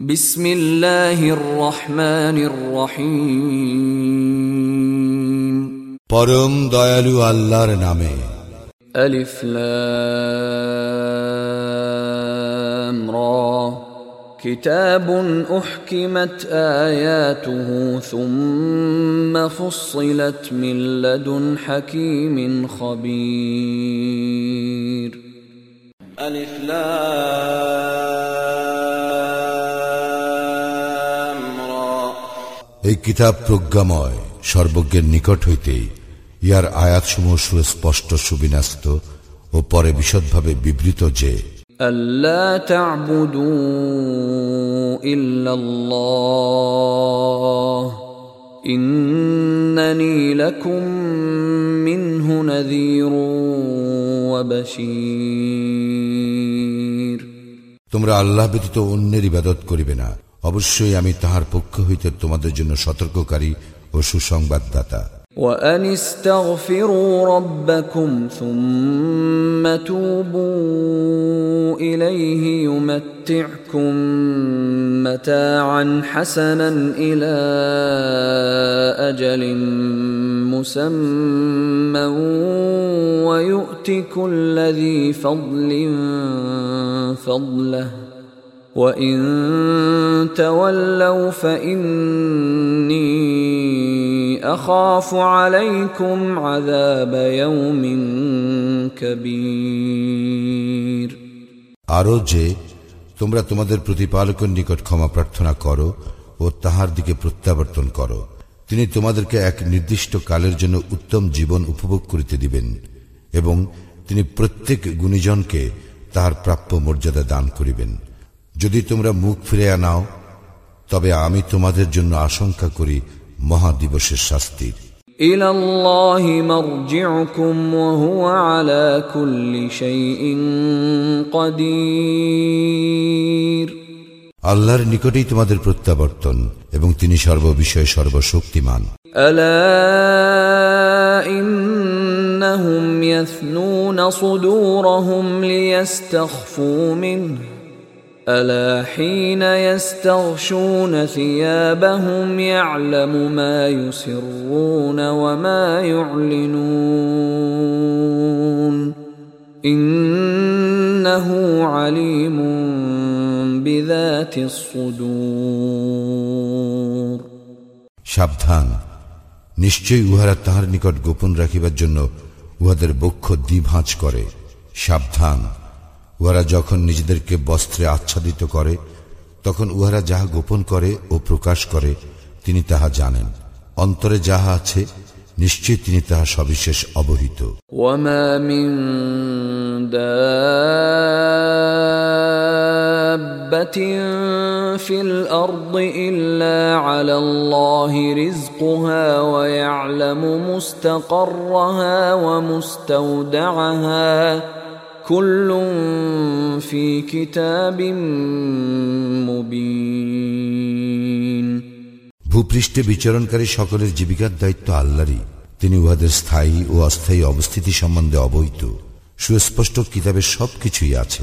بسم الله الرحمن الرحيم পরম দয়ালু আল্লাহর নামে ألف لام را كتاب أحكمت آياته ثم فصلت من لدن حكيم خبير ألف لام এই কিতাব প্রজ্ঞাময় সর্বজ্ঞের নিকট হইতেই ইহার আয়াতসমূহ সুস্পষ্ট সুবিন্যস্ত ও পরে বিশদভাবে বিবৃত যে ألا تعبدوا إلا الله إنني لكم منه نذير وبشير তোমরা আল্লাহ ব্যতীত অন্যের ইবাদত করিবে না অবশ্যই আমি তাহার পক্ষ হইতে তোমাদের জন্য সতর্ককারী ও সুসংবাদদাতা وأن استغفروا ربكم ثم توبوا إليه يمتعكم متاعا حسنا إلى أجل مسمى ويؤت كل ذي فضل فضله وإن تولوا فإني أخاف عليكم عذاب يوم كبير আরও যে তোমরা তোমাদের প্রতিপালকের নিকট ক্ষমা প্রার্থনা করো ও তাহার দিকে প্রত্যাবর্তন করো তিনি তোমাদেরকে এক নির্দিষ্ট কালের জন্য উত্তম জীবন উপভোগ করিতে দিবেন এবং তিনি প্রত্যেক গুণীজনকে তাহার প্রাপ্য মর্যাদা দান করিবেন যদি তোমরা মুখ ফিরে নাও তবে আমি তোমাদের জন্য আশঙ্কা করি মহাদিবসের শাস্তির إلى الله مرجعكم وهو على كل شيء قدير আল্লাহর নিকটেই তোমাদের প্রত্যাবর্তন এবং তিনি সর্ববিষয়ে সর্বশক্তিমান ألا إنهم يثنون صدورهم ليستخفوا منه ألا حين يستغشون ثيابهم يعلم ما يسرون وما يعلنون إنه عليم بذات الصدور সাবধান নিশ্চয়ই উহারা তাহার নিকট গোপন রাখিবার জন্য উহাদের বক্ষ দ্বিভাঁজ করে সাবধান উহারা যখন নিজেদেরকে বস্ত্রে আচ্ছাদিত করে, তখন উহারা যাহা গোপন করে ও প্রকাশ করে, তিনি তাহা জানেন। অন্তরে যাহা আছে নিশ্চয় তিনি তাহা সবিশেষ অবহিত। ওয়ামা মিন দাব্বাতিন ফিল আরদি ইল্লা আলা আল্লাহি রিজকুহা ওয়া ইয়ালামু মুস্তাকাররাহা ওয়া মুস্তাওদাআহা كل في كتاب مبين ভূপৃষ্ঠে বিচরণকারী সকলের জীবিকার দায়িত্ব আল্লাহরই তিনি উহাদের স্থায়ী ও অস্থায়ী অবস্থিতি সম্বন্ধে অবহিত সুস্পষ্ট কিতাবের সবকিছুই আছে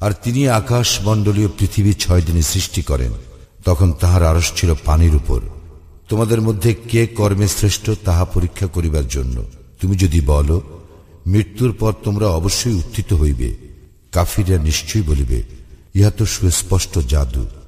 আর তিনি আকাশ মণ্ডলীয় পৃথিবী ছয় দিনে সৃষ্টি করেন। তখন তাহার আড়স ছিল পানির উপর। তোমাদের মধ্যে কে কর্মে শ্রেষ্ঠ তাহা পরীক্ষা করিবার জন্য? তুমি যদি বলো, মৃত্যুর পর তোমরা অবশ্যই উত্থিত হইবে। কাফিরা নিশ্চয়ই বলিবে, ইহা তো সুস্পষ্ট জাদু।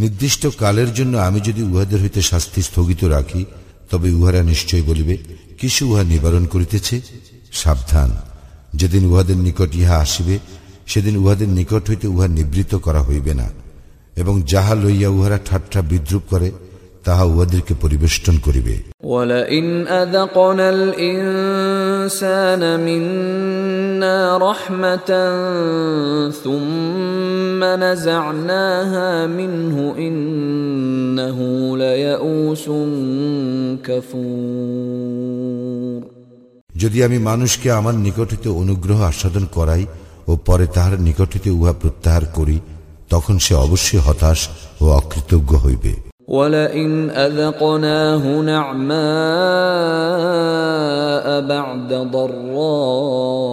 নির্দিষ্ট কালের জন্য আমি যদি উহাদের হইতে শাস্তি স্থগিত রাখি, তবে উহারা নিশ্চয় বলিবে কিছু উহা নিবারণ করিতেছে? সাবধান। যেদিন উহাদের নিকট ইহা আসিবে, সেদিন উহাদের নিকট হইতে উহা নিবৃত করা হইবে না, এবং যাহা লইয়া উহারা ঠাট্টা বিদ্রুপ করে তাহা উহাদেরকে পরিবেষ্টন করিবে ولئن أذقنا الإنسان منا رحمة ثم نزعناها منه إنه ليئوس كفور যদি আমি মানুষকে আমার নিকট হইতে অনুগ্রহ আস্বাদন করাই ও পরে তাহার নিকট হইতে উহা প্রত্যাহার করি তখন সে অবশ্যই হতাশ ও অকৃতজ্ঞ হইবে ولئن أذقناه نعماء بعد ضراء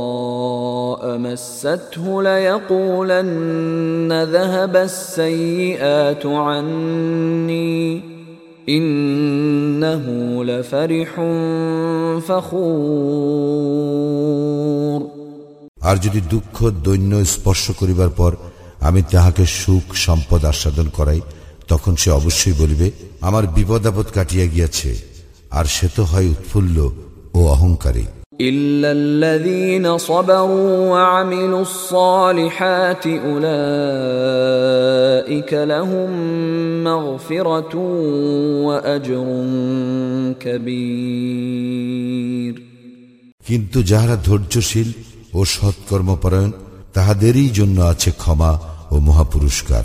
مسته ليقولن ذهب السيئات عني إنه لفرح فخور আর যদি দুঃখ দৈন্য স্পর্শ করিবার পর আমি তাহাকে সুখ সম্পদ আস্বাদন করাই তখন সে অবশ্যই বলিবে আমার বিপদ আপদ কাটিয়া গিয়াছে আর সে তো হয় উৎফুল্ল ও অহংকারী إلا الذين صبروا وعملوا الصالحات أولئك لهم مغفرة وأجر كبير কিন্তু যাহারা ধৈর্যশীল ও সৎকর্মপরায়ণ তাহাদেরই জন্য আছে ক্ষমা ও মহাপুরস্কার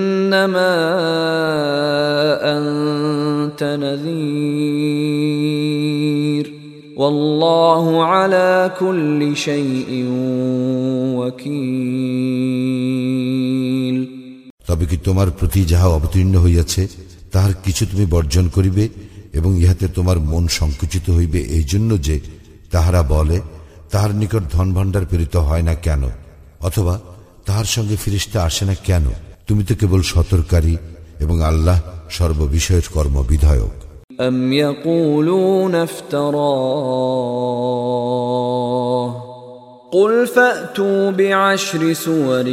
إنما أنت نذير والله على كل شيء وكيل তবে কি তোমার প্রতি যাহা অবতীর্ণ হইয়াছে তাহার কিছু তুমি বর্জন করিবে এবং ইহাতে তোমার মন সংকুচিত হইবে এই জন্য যে তাহারা বলে তাহার নিকট ধন ভাণ্ডার প্রেরিত হয় না কেন অথবা তাহার সঙ্গে ফিরিস্তা আসে না কেন তুমি তো কেবল সতর্কারী এবং আল্লাহ সর্ববিষয়ের কর্ম বিধায়ক أم يقولون افتراه قل فأتوا بعشر سور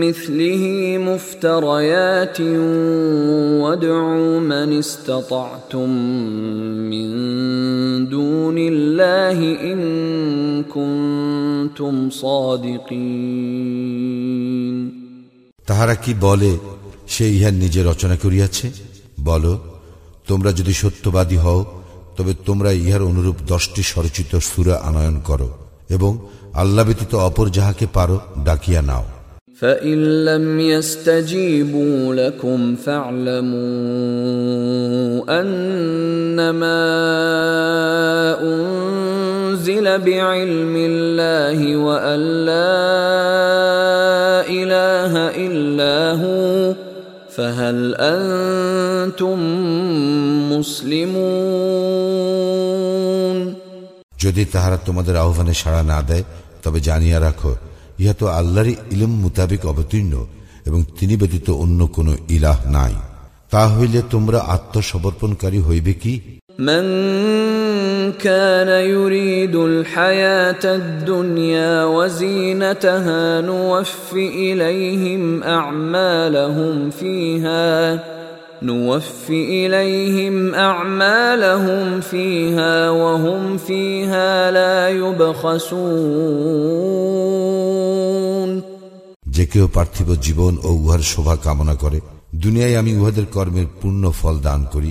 مثله مفتريات وادعوا من استطعتم من دون الله إن كنتم صادقين তাহারা কি বলে সে ইহার নিজে রচনা করিয়াছে বলো তোমরা যদি সত্যবাদী হও তবে তোমরা ইহার অনুরূপ দশটি স্বরচিত সুরা আনয়ন করো এবং আল্লাহ ব্যতীত অপর যাহাকে পারো ডাকিয়া নাও فإن لم يستجيبوا لكم فاعلموا أنما أنزل بعلم الله وأن لا إله إلا هو فهل أنتم مسلمون যদি তাহারা তোমাদের আহ্বানে সাড়া না দেয় তবে জানিয়া রাখো ইহা তো আল্লাহরই ইলম মোতাবেক অবতীর্ণ এবং তিনি ব্যতীত অন্য কোন ইলাহ নাই তা হইলে তোমরা আত্মসমর্পণকারী হইবে কি من كان يريد الحياة الدنيا وزينتها نوف إليهم أعمالهم فيها نوف إليهم أعمالهم فيها وهم فيها لا يبخسون যে কেউ পার্থিব জীবন ও উহার শোভা কামনা করে দুনিয়ায় আমি উহাদের কর্মের পূর্ণ ফল দান করি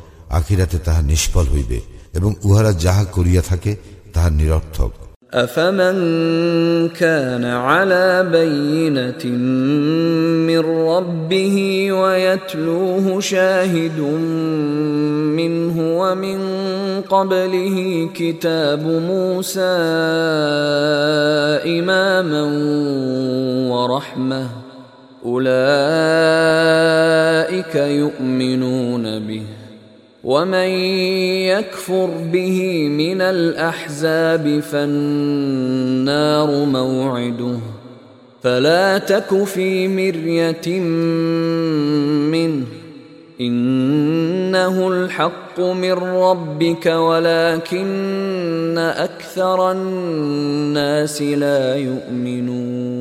আখিরাতে তাহা নিষ্ফল হইবে এবং উহারা যাহা করিয়া থাকে তাহা নিরর্থক أفمن كان على بينة من ربه ويتلوه شاهد منه ومن قبله كتاب موسى إماما ورحمة أولئك يؤمنون به ومن يكفر به من الاحزاب فالنار موعده فلا تك في مريه منه انه الحق من ربك ولكن اكثر الناس لا يؤمنون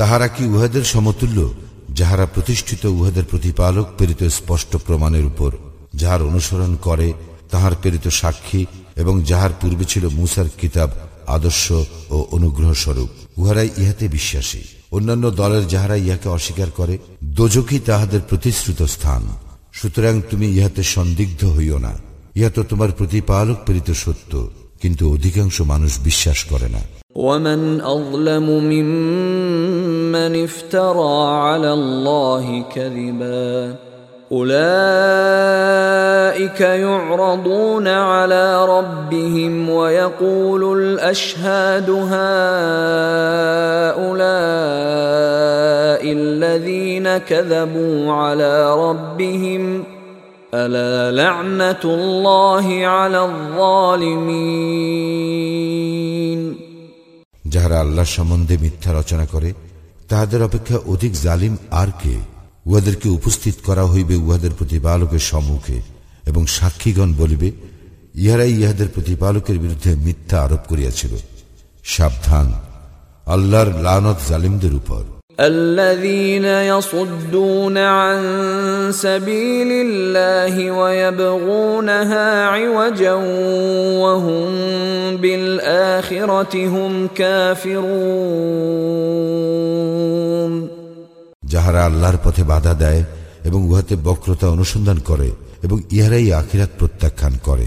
তাহারা কি উহাদের সমতুল্য যাহারা প্রতিষ্ঠিত উহাদের প্রতিপালক প্রেরিত স্পষ্ট প্রমাণের উপর যাহার অনুসরণ করে তাহার প্রেরিত সাক্ষী এবং যাহার পূর্বে ছিল মুসার কিতাব আদর্শ ও অনুগ্রহ স্বরূপ উহারাই ইহাতে বিশ্বাসী অন্যান্য দলের যাহারা ইহাকে অস্বীকার করে দোজকি তাহাদের প্রতিশ্রুত স্থান সুতরাং তুমি ইহাতে সন্দিগ্ধ হইও না ইহা তো তোমার প্রতিপালক প্রেরিত সত্য কিন্তু অধিকাংশ মানুষ বিশ্বাস করে না ومن اظلم ممن افترى على الله كذبا اولئك يعرضون على ربهم ويقول الاشهاد هؤلاء الذين كذبوا على ربهم الا لعنه الله على الظالمين যাহারা আল্লাহ সম্বন্ধে মিথ্যা রচনা করে তাহাদের অপেক্ষা অধিক জালিম আর কে? উহাদেরকে উপস্থিত করা হইবে উহাদের প্রতিপালকের সম্মুখে, এবং সাক্ষীগণ বলিবে, ইহারাই ইহাদের প্রতিপালকের বিরুদ্ধে মিথ্যা আরোপ করিয়াছিল। সাবধান। আল্লাহর লানত জালিমদের উপর। الذين يصدون عن سبيل الله ويبغونها عوجا وهم بالآخرة هم كافرون যাহারা আল্লাহর পথে বাধা দেয় এবং উহাতে বক্রতা অনুসন্ধান করে এবং ইহারাই আখিরাত প্রত্যাখ্যান করে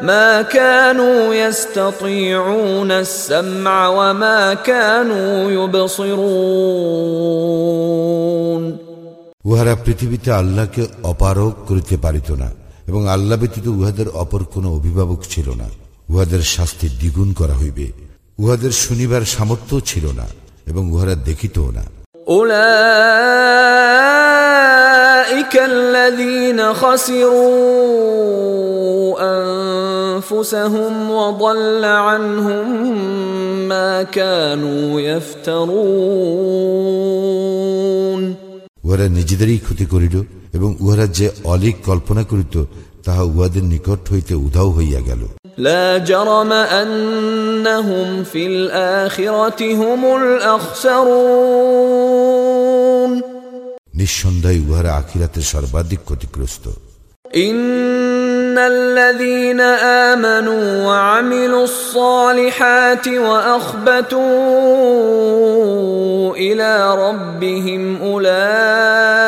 ما كانوا يستطيعون السمع وما كانوا يبصرون উহারা পৃথিবীতে আল্লাহকে অপারক করিতে পারিত না এবং আল্লাহ ব্যতীত উহাদের অপর কোন অভিভাবক ছিল না উহাদের শাস্তি দ্বিগুণ করা হইবে উহাদের শুনিবার সামর্থ্য ছিল না এবং উহারা দেখিতও না أولئك الذين خسروا أنفسهم وضل عنهم ما كانوا يفترون উহারা নিজেদেরই ক্ষতি করিল এবং উহারা যে অলিক কল্পনা করিত তাহা উহাদের নিকট হইতে উধাও হইয়া গেল لا جرم أنهم في الآخرة هم الأخسرون নিঃসন্দেহে উহারা আখিরাতে সর্বাধিক ক্ষতিগ্রস্ত إن الذين آمنوا وعملوا الصالحات وأخبتوا إلى ربهم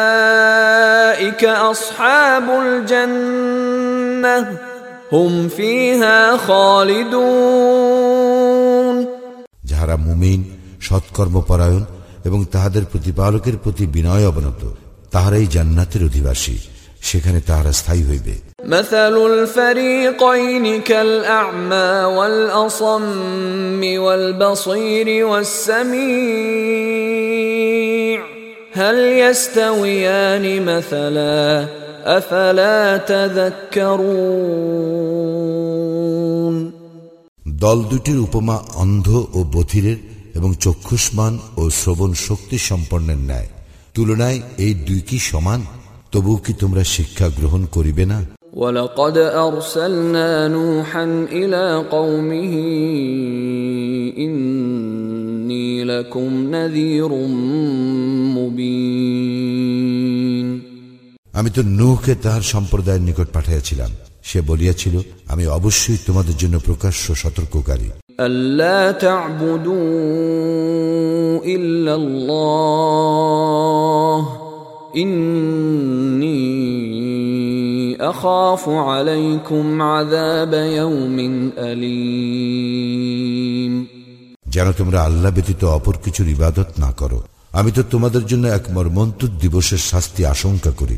أولئك أصحاب الجنة هم فيها خالدون যাহারা মুমিন সৎকর্মপরায়ণ এবং তাহাদের প্রতিপালকের প্রতি বিনয় অবনত তাহারাই জান্নাতের অধিবাসী সেখানে তাহারা স্থায়ী হইবে مثل الفريقين كالأعمى والأصم والبصير والسميع هل يستويان مثلا أفلا تذكرون দল দুটির উপমা অন্ধ ও বধিরের এবং চক্ষুষ্মান ও শ্রবণ শক্তি সম্পন্নের ন্যায় তুলনায় এই দুই কি সমান তবু কি তোমরা শিক্ষা গ্রহণ করিবে না ولقد أرسلنا نوحا إلى قومه إني لكم نذير مبين আমি তো নুহকে তাহার সম্প্রদায়ের নিকট পাঠাইয়াছিলাম। সে বলিয়াছিল আমি অবশ্যই তোমাদের জন্য প্রকাশ্য সতর্ককারী। আল্লাহ তা'বুদু ইল্লাল্লাহ ইন্নী আখাফু আলাইকুম আযাব ইয়াউমিন আলীম। যেন তোমরা আল্লাহ ব্যতীত অপর কিছুর ইবাদত না করো। আমি তো তোমাদের জন্য এক মর্মন্তুদ দিবসের শাস্তি আশঙ্কা করি।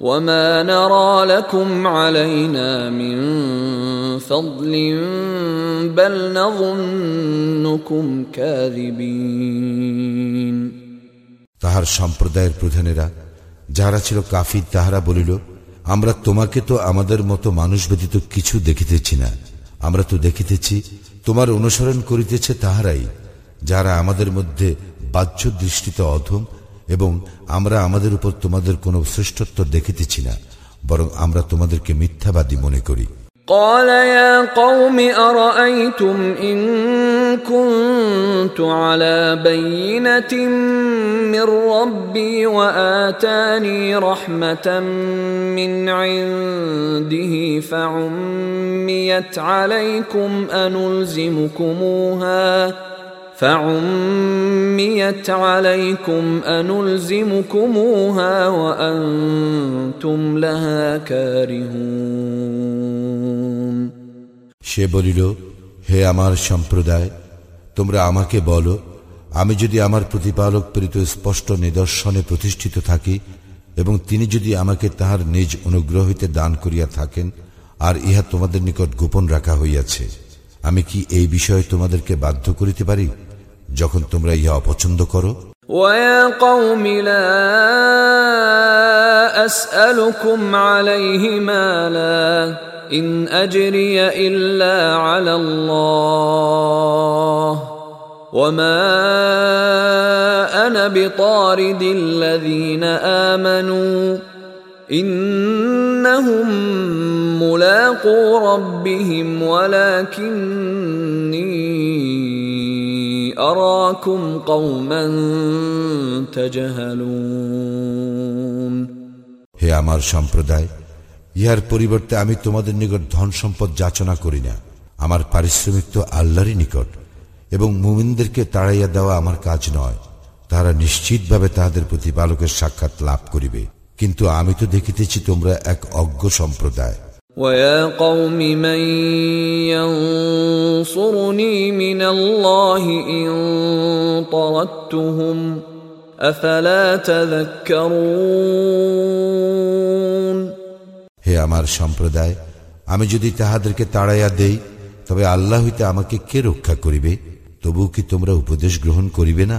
وما نرى لكم علينا من فضل بل نظنكم كاذبين তাহার সম্প্রদায়ের প্রধানেরা যাহারা ছিল কাফির তাহারা বলিল আমরা তোমাকে তো আমাদের মতো মানুষ ব্যতীত কিছু দেখিতেছি না আমরা তো দেখিতেছি তোমার অনুসরণ করিতেছে তাহারাই যারা আমাদের মধ্যে বাহ্য দৃষ্টিতে অধম এবং আমরা আমাদের উপর তোমাদের কোনো শ্রেষ্ঠত্ব দেখিতেছি না বরং আমরা তোমাদেরকে মিথ্যাবাদী মনে করি قال يا قوم أرأيتم إن كنت على بينة من ربي وآتاني رحمة من عنده فعميت عليكم أنلزمكموها فعميت عليكم أنلزمكموها وأنتم لها كارهون সে বলিল হে আমার সম্প্রদায় তোমরা আমাকে বলো আমি যদি আমার প্রতিপালক প্রেরিত স্পষ্ট নিদর্শনে প্রতিষ্ঠিত থাকি এবং তিনি যদি আমাকে তাহার নিজ অনুগ্রহ হইতে দান করিয়া থাকেন আর ইহা তোমাদের নিকট গোপন রাখা হইয়াছে আমি কি এই বিষয়ে তোমাদেরকে বাধ্য করিতে পারি যখন তোমরা ইহা অপছন্দ করো ويا قوم لا أسألكم عليه مالا إن أجري إلا على الله وما أنا بطارد الذين آمنوا إنهم ملاقو ربهم ولكني أراكم قوما تجهلون হে আমার সম্প্রদায় ইহার পরিবর্তে আমি তোমাদের নিকট ধন সম্পদ যাচনা করি না আমার পারিশ্রমিক তো আল্লাহরই নিকট এবং মুমিনদেরকে তাড়াইয়া দেওয়া আমার কাজ নয় তারা নিশ্চিতভাবে তাহাদের প্রতিপালকের সাক্ষাৎ লাভ করিবে কিন্তু আমি তো দেখিতেছি তোমরা এক অজ্ঞ সম্প্রদায় ويا قوم من ينصرني من الله إن طردتهم أفلا تذكرون হে আমার সম্প্রদায় আমি যদি তাহাদেরকে তাড়াইয়া দেই তবে আল্লাহ হইতে আমাকে কে রক্ষা করিবে তবু কি তোমরা উপদেশ গ্রহণ করিবে না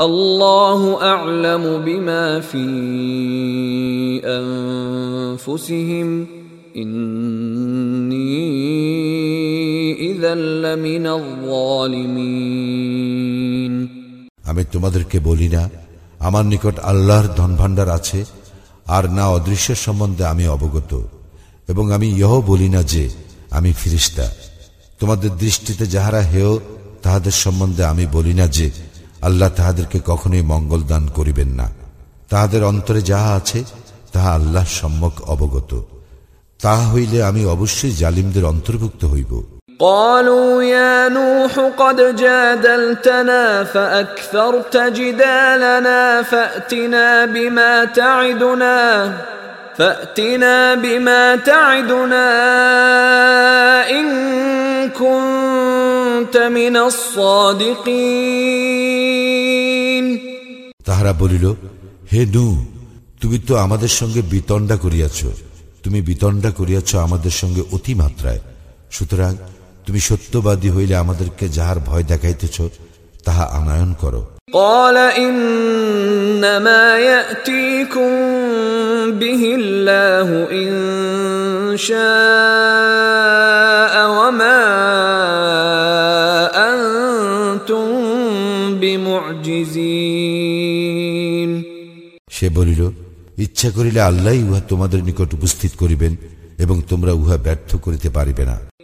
الله أعلم بما في أنفسهم إني إذا لمن الظالمين তোমাদেরকে বলি না আমার নিকট আল্লাহর ধনভাণ্ডার আছে আর না অদৃশ্যের সম্বন্ধে আমি অবগত এবং আমি ইহ বলি না যে আমি ফিরিস্তা তোমাদের দৃষ্টিতে যাহারা হেয় তাহাদের সম্বন্ধে আমি বলি না যে আল্লাহ তাহাদেরকে কখনোই মঙ্গল দান করিবেন না তাহাদের অন্তরে যাহা আছে তাহা আল্লাহ সম্যক অবগত তাহা হইলে আমি অবশ্যই জালিমদের অন্তর্ভুক্ত হইব قالوا يا نوح قد جادلتنا فأكثرت جدالنا فأتنا بما تعدنا فأتنا بما تعدنا إن كنت من الصادقين তাহারা বলিল হে নু তুমি তো আমাদের সঙ্গে বিতণ্ডা করিয়াছ তুমি বিতণ্ডা করিয়াছ আমাদের সঙ্গে অতিমাত্রায় সুতরাং তুমি সত্যবাদী হইলে আমাদেরকে যাহার ভয় দেখাইতেছ তাহা আনায়ন করো قال إنما يأتيكم به الله إن شاء وما أنتم بمعجزين সে বলিল ইচ্ছা করিলে আল্লাহ উহা তোমাদের নিকট উপস্থিত করিবেন এবং তোমরা উহা ব্যর্থ করিতে পারিবে না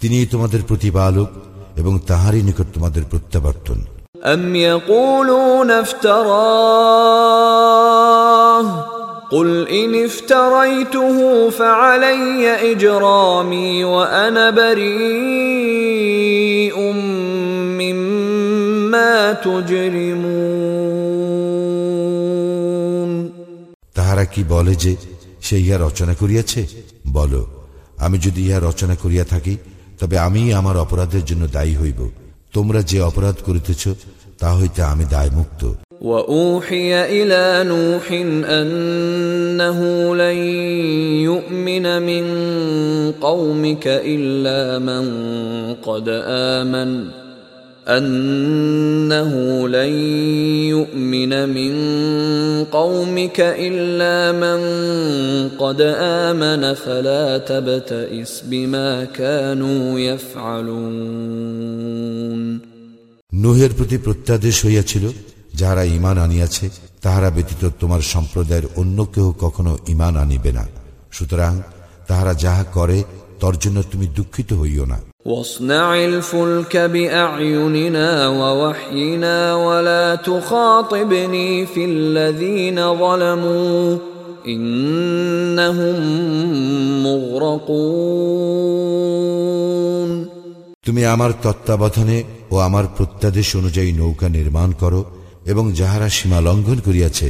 তিনিই তোমাদের প্রতিপালক এবং তাহারই নিকট তোমাদের প্রত্যাবর্তন أم يقولون افتراه قل إن افتريته فعلي إجرامي وأنا بريء مما تجرمون তাহারা কি বলে যে সে ইহা রচনা করিয়াছে বলো আমি যদি ইহা রচনা করিয়া থাকি তবে আমি আমার অপরাধের জন্য দায়ী হইব তোমরা যে অপরাধ করিতেছ তা হইতে আমি দায়মুক্ত وأوحي إلى نوح أنه لن يؤمن من قومك إلا من قد آمن أنه لن يؤمن من قومك إلا من قد آمن فلا تبتئس بما كانوا يفعلون নুহের প্রতি প্রত্যাদেশ হইয়াছিল যাহারা ইমান আনিয়াছে তাহারা ব্যতীত তোমার সম্প্রদায়ের অন্য কেহ কখনো ইমান আনিবে না সুতরাং তাহারা যাহা করে তর জন্য তুমি দুঃখিত হইও না واصنع الفلك بأعيننا ووحينا ولا تخاطبني في الذين ظلموا إنهم مغرقون তুমি আমার তত্ত্বাবধানে ও আমার প্রত্যাদেশ অনুযায়ী নৌকা নির্মাণ করো এবং যাহারা সীমা লঙ্ঘন করিয়াছে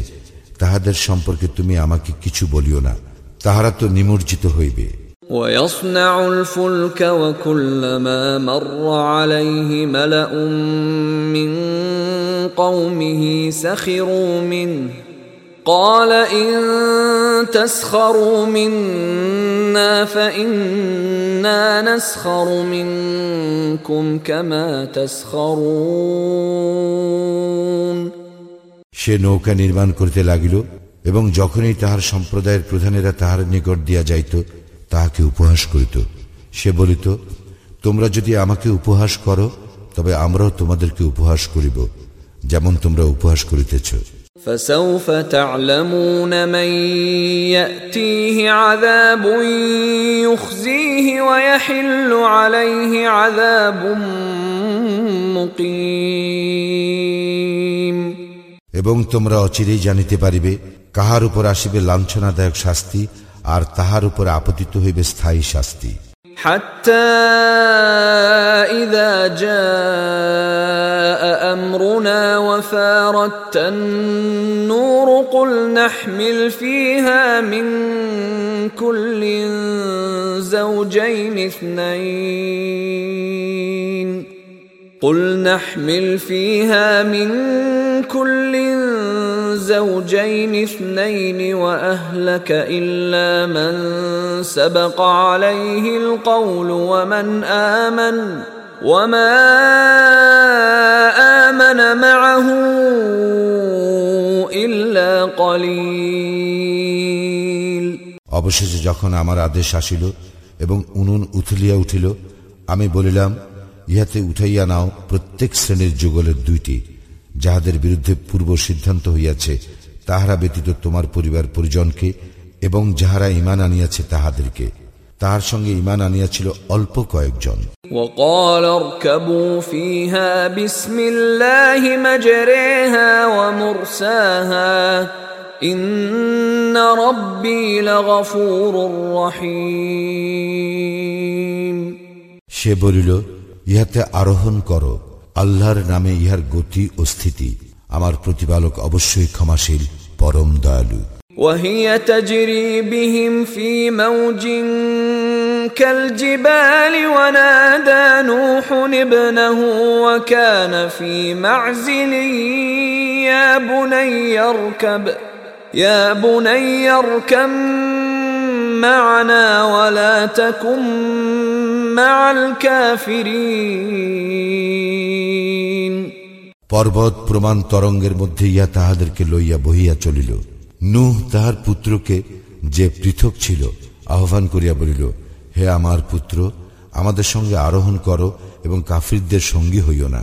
তাহাদের সম্পর্কে তুমি আমাকে কিছু বলিও না তাহারা তো নিমজ্জিত হইবে ويصنع الفلك وكلما مر عليه ملأ من قومه سخروا منه قال إن تسخروا منا فإنا نسخر منكم كما تسخرون সে নৌকা নির্মাণ করিতে লাগিল এবং যখনই তাহার সম্প্রদায়ের প্রধানেরা তাহার নিকট দিয়া যাইত তাহাকে উপহাস করিত সে বলিত তোমরা যদি আমাকে উপহাস করো তবে আমরাও তোমাদেরকে উপহাস করিব যেমন তোমরা উপহাস করিতেছ فسوف تعلمون من يأتيه عذاب يخزيه ويحل عليه عذاب مقيم এবং তোমরা অচিরেই জানিতে পারিবে কাহার উপর আসিবে লাঞ্ছনাদায়ক শাস্তি আর তাহার উপর আপতিত হইবে স্থায়ী শাস্তি حتى إذا جاء أمرنا وفارت النور قل نحمل فيها من كل زوجين اثنين قل نحمل فيها من كل زوجين اثنين واهلك الا من سبق عليه القول ومن امن وما امن معه الا قليل অবশেষে যখন আমার আদেশ আসিল এবং উনুন উথলিয়া উঠিল আমি বলিলাম ইহাতে উঠাইয়া নাও প্রত্যেক শ্রেণির যুগলের দুইটি। যাহাদের বিরুদ্ধে পূর্ব সিদ্ধান্ত হইয়াছে তাহারা ব্যতীত তোমার পরিবার পরিজনকে এবং যাহারা ইমান আনিয়াছে তাহাদেরকে। তাহার সঙ্গে ইমান আনিয়াছিল অল্প কয়েকজন। সে বলিল ইহাতে আরোহণ করো আল্লাহর নামে ইহার গতি ও স্থিতি আমার প্রতিপালক অবশ্যই ক্ষমাশীল পরম দয়ালু وهي تجري بهم في موج كالجبال ونادى نوح ابنه وكان في معزل يا بني اركب يا بني اركب معنا ولا تكن مع الكافرين পর্বত প্রমাণ তরঙ্গের মধ্যে ইহা তাহাদেরকে লইয়া বহিয়া চলিল নুহ তাহার পুত্রকে যে পৃথক ছিল আহ্বান করিয়া বলিল হে আমার পুত্র আমাদের সঙ্গে আরোহণ করো এবং কাফিরদের সঙ্গী হইও না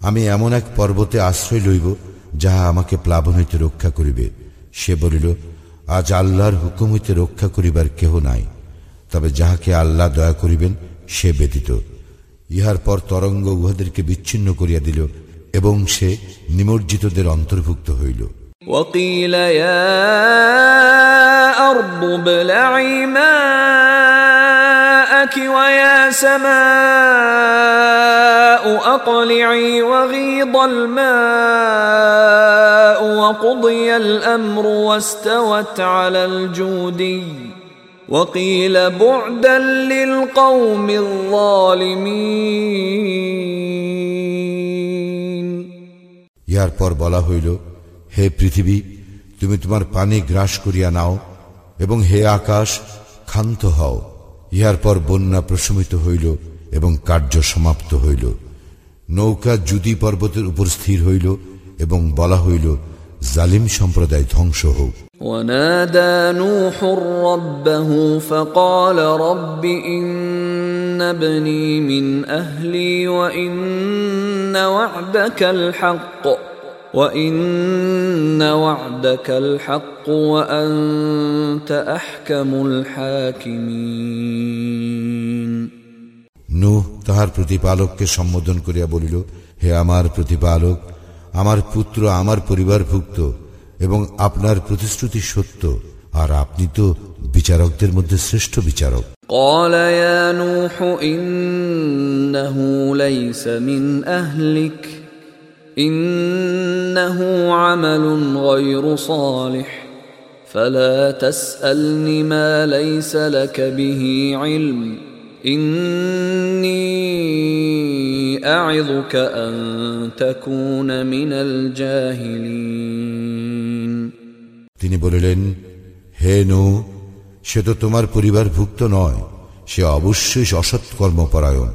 আমি এমন এক পর্বতে আশ্রয় লইব যাহা আমাকে প্লাবন হইতে রক্ষা করিবে সে বলিল আজ আল্লাহর হুকুম হইতে রক্ষা করিবার কেহ নাই তবে যাহাকে আল্লাহ দয়া করিবেন সে ব্যতীত ইহার পর তরঙ্গ উহাদেরকে বিচ্ছিন্ন করিয়া দিল এবং সে নিমজ্জিতদের অন্তর্ভুক্ত হইল وقيل يا أرض ابلعي ماءك ويا سماء أقلعي وغيض الماء وقضي الأمر واستوت على الجودي وقيل بعدا للقوم الظالمين ইহার পর বলা হইল হে পৃথিবী তুমি তোমার পানি গ্রাস করিয়া নাও এবং হে আকাশ ক্ষান্ত হও ইহার পর বন্যা প্রশমিত হইল এবং কার্য সমাপ্ত হইল নৌকা জুদি পর্বতের উপর স্থির হইল এবং বলা হইল জালিম সম্প্রদায় ধ্বংস হোক ونادى نوح ربه فقال رب إن ابني من أهلي وإن وعدك الحق وإن وعدك الحق وأنت أحكم الحاكمين নূহ তাহার প্রতিপালককে সম্বোধন করিয়া বলিল হে আমার প্রতিপালক আমার পুত্র আমার পরিবারভুক্ত এবং আপনার প্রতিশ্রুতি সত্য আর আপনি তো বিচারকদের মধ্যে শ্রেষ্ঠ বিচারক قال يا نوح إنه ليس من أهلك إنه عمل غير صالح فلا تسألني ما ليس لك به علم إني أعظك أن تكون من الجاهلين তিনি বলিলেন হে নু সে তো তোমার পরিবারভুক্ত নয় সে অবশ্যই অসৎকর্মপরায়ণ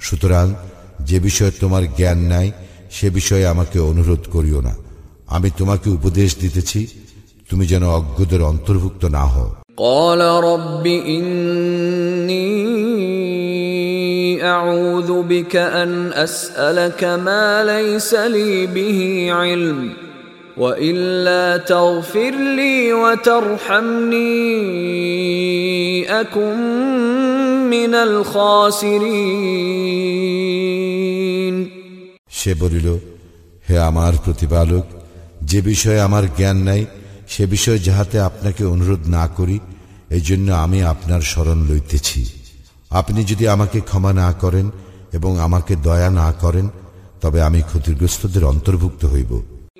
সুতরাং যে বিষয়ে তোমার জ্ঞান নাই সে বিষয়ে আমাকে অনুরোধ করিও না আমি তোমাকে উপদেশ দিতেছি তুমি যেন অজ্ঞদের অন্তর্ভুক্ত না হও قال رب إني أعوذ بك أن أسألك ما ليس لي به علم وإلا تغفر لي وترحمني أكن من الخاسرين সে বলিল, হে আমার প্রতিপালক, যে বিষয়ে আমার জ্ঞান নাই, সে বিষয়ে যাহাতে আপনাকে অনুরোধ না করি এই জন্য আমি আপনার স্মরণ লইতেছি। আপনি যদি আমাকে ক্ষমা না করেন এবং আমাকে দয়া না করেন, তবে আমি ক্ষতিগ্রস্তদের অন্তর্ভুক্ত হইব।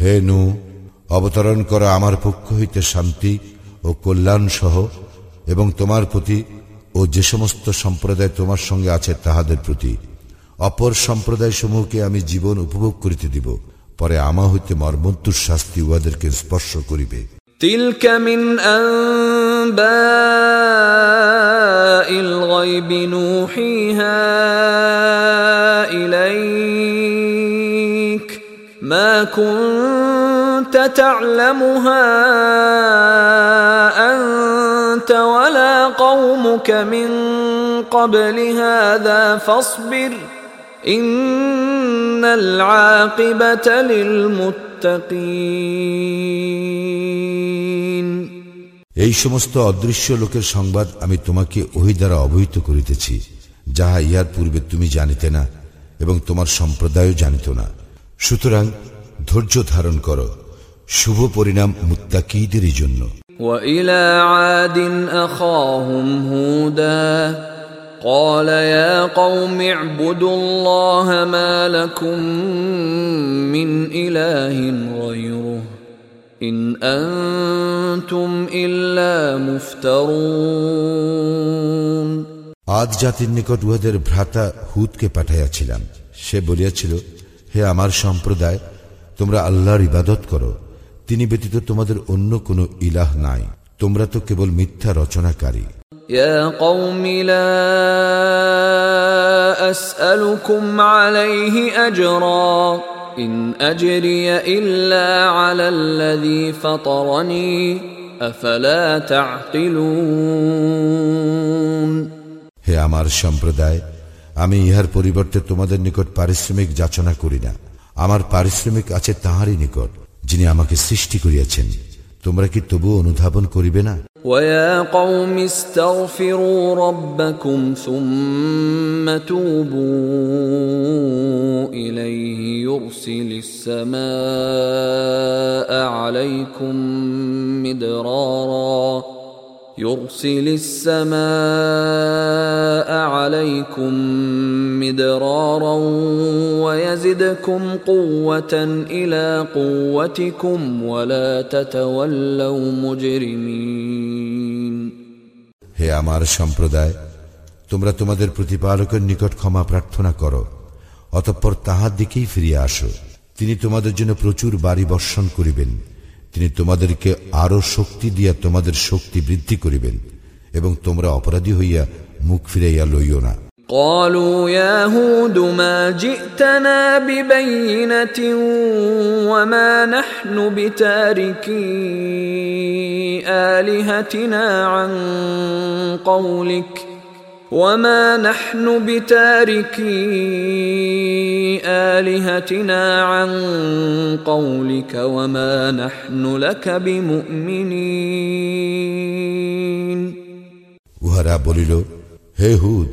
হে নু অবতরণ করা আমার পক্ষ হইতে শান্তি ও কল্যাণ সহ এবং তোমার প্রতি ও যে সমস্ত সম্প্রদায় তোমার সঙ্গে আছে তাহাদের প্রতি অপর সম্প্রদায় সমূহকে আমি জীবন উপভোগ করিতে দিব পরে আমা হইতে মর্মন্তুর শাস্তি উহাদেরকে স্পর্শ করিবে تلك من انباء الغيب نوحيها اليك ما كنت تعلمها انت ولا قومك من قبل هذا فاصبر ان العاقبه للمتقين এই সমস্ত অদৃশ্য লোকের সংবাদ আমি তোমাকে ওহি দ্বারা অবহিত করিতেছি যাহা ইহার পূর্বে তুমি জানিতে না এবং তোমার সম্প্রদায়ও জানিত না সুতরাং ধৈর্য ধারণ করো শুভ পরিণাম মুত্তাকিদেরই জন্য والى عاد اخاهم هودا قال يا قوم اعبدوا الله ما لكم من اله غيره ان انتم الا مفترون আদ জাতির নিকট উহাদের ভ্রাতা হুদকে পাঠাইয়াছিলাম সে বলিয়াছিল হে আমার সম্প্রদায় তোমরা আল্লাহর ইবাদত করো তিনি ব্যতীত তোমাদের অন্য কোনো ইলাহ নাই তোমরা তো কেবল মিথ্যা রচনাকারী يا قوم لا اسالكم عليه اجرا ان اجري الا على الذي فطرني افلا تعقلون হে আমার সম্প্রদায় আমি ইহার পরিবর্তে তোমাদের নিকট পারিশ্রমিক যাচনা করি না আমার পারিশ্রমিক আছে তাহারই নিকট যিনি আমাকে সৃষ্টি করিয়াছেন তোমরা কি তবু অনুধাবন করিবে না ويا قوم استغفروا ربكم ثم توبوا اليه يرسل السماء عليكم مدرارا يرسل السماء عليكم مدرارا ويزدكم قوة إلى قوتكم ولا تتولوا مجرمين হে আমার সম্প্রদায় তোমরা তোমাদের প্রতিপালকের নিকট ক্ষমা প্রার্থনা করো অতঃপর তাহার দিকেই ফিরিয়ে আসো তিনি তোমাদের জন্য প্রচুর বাড়ি বর্ষণ করিবেন তিনি তোমাদেরকে আরো শক্তি দিয়া তোমাদের শক্তি বৃদ্ধি করিবেন এবং তোমরা অপরাধী হইয়া মুখ ফিরাইয়া লইও না قالوا يا هود ما جئتنا ببينة وما نحن بتاركي آلهتنا عن قولك وما نحن بتاركي آلهتنا عن قولك وما نحن لك بمؤمنين উহারা বলিল হে হুদ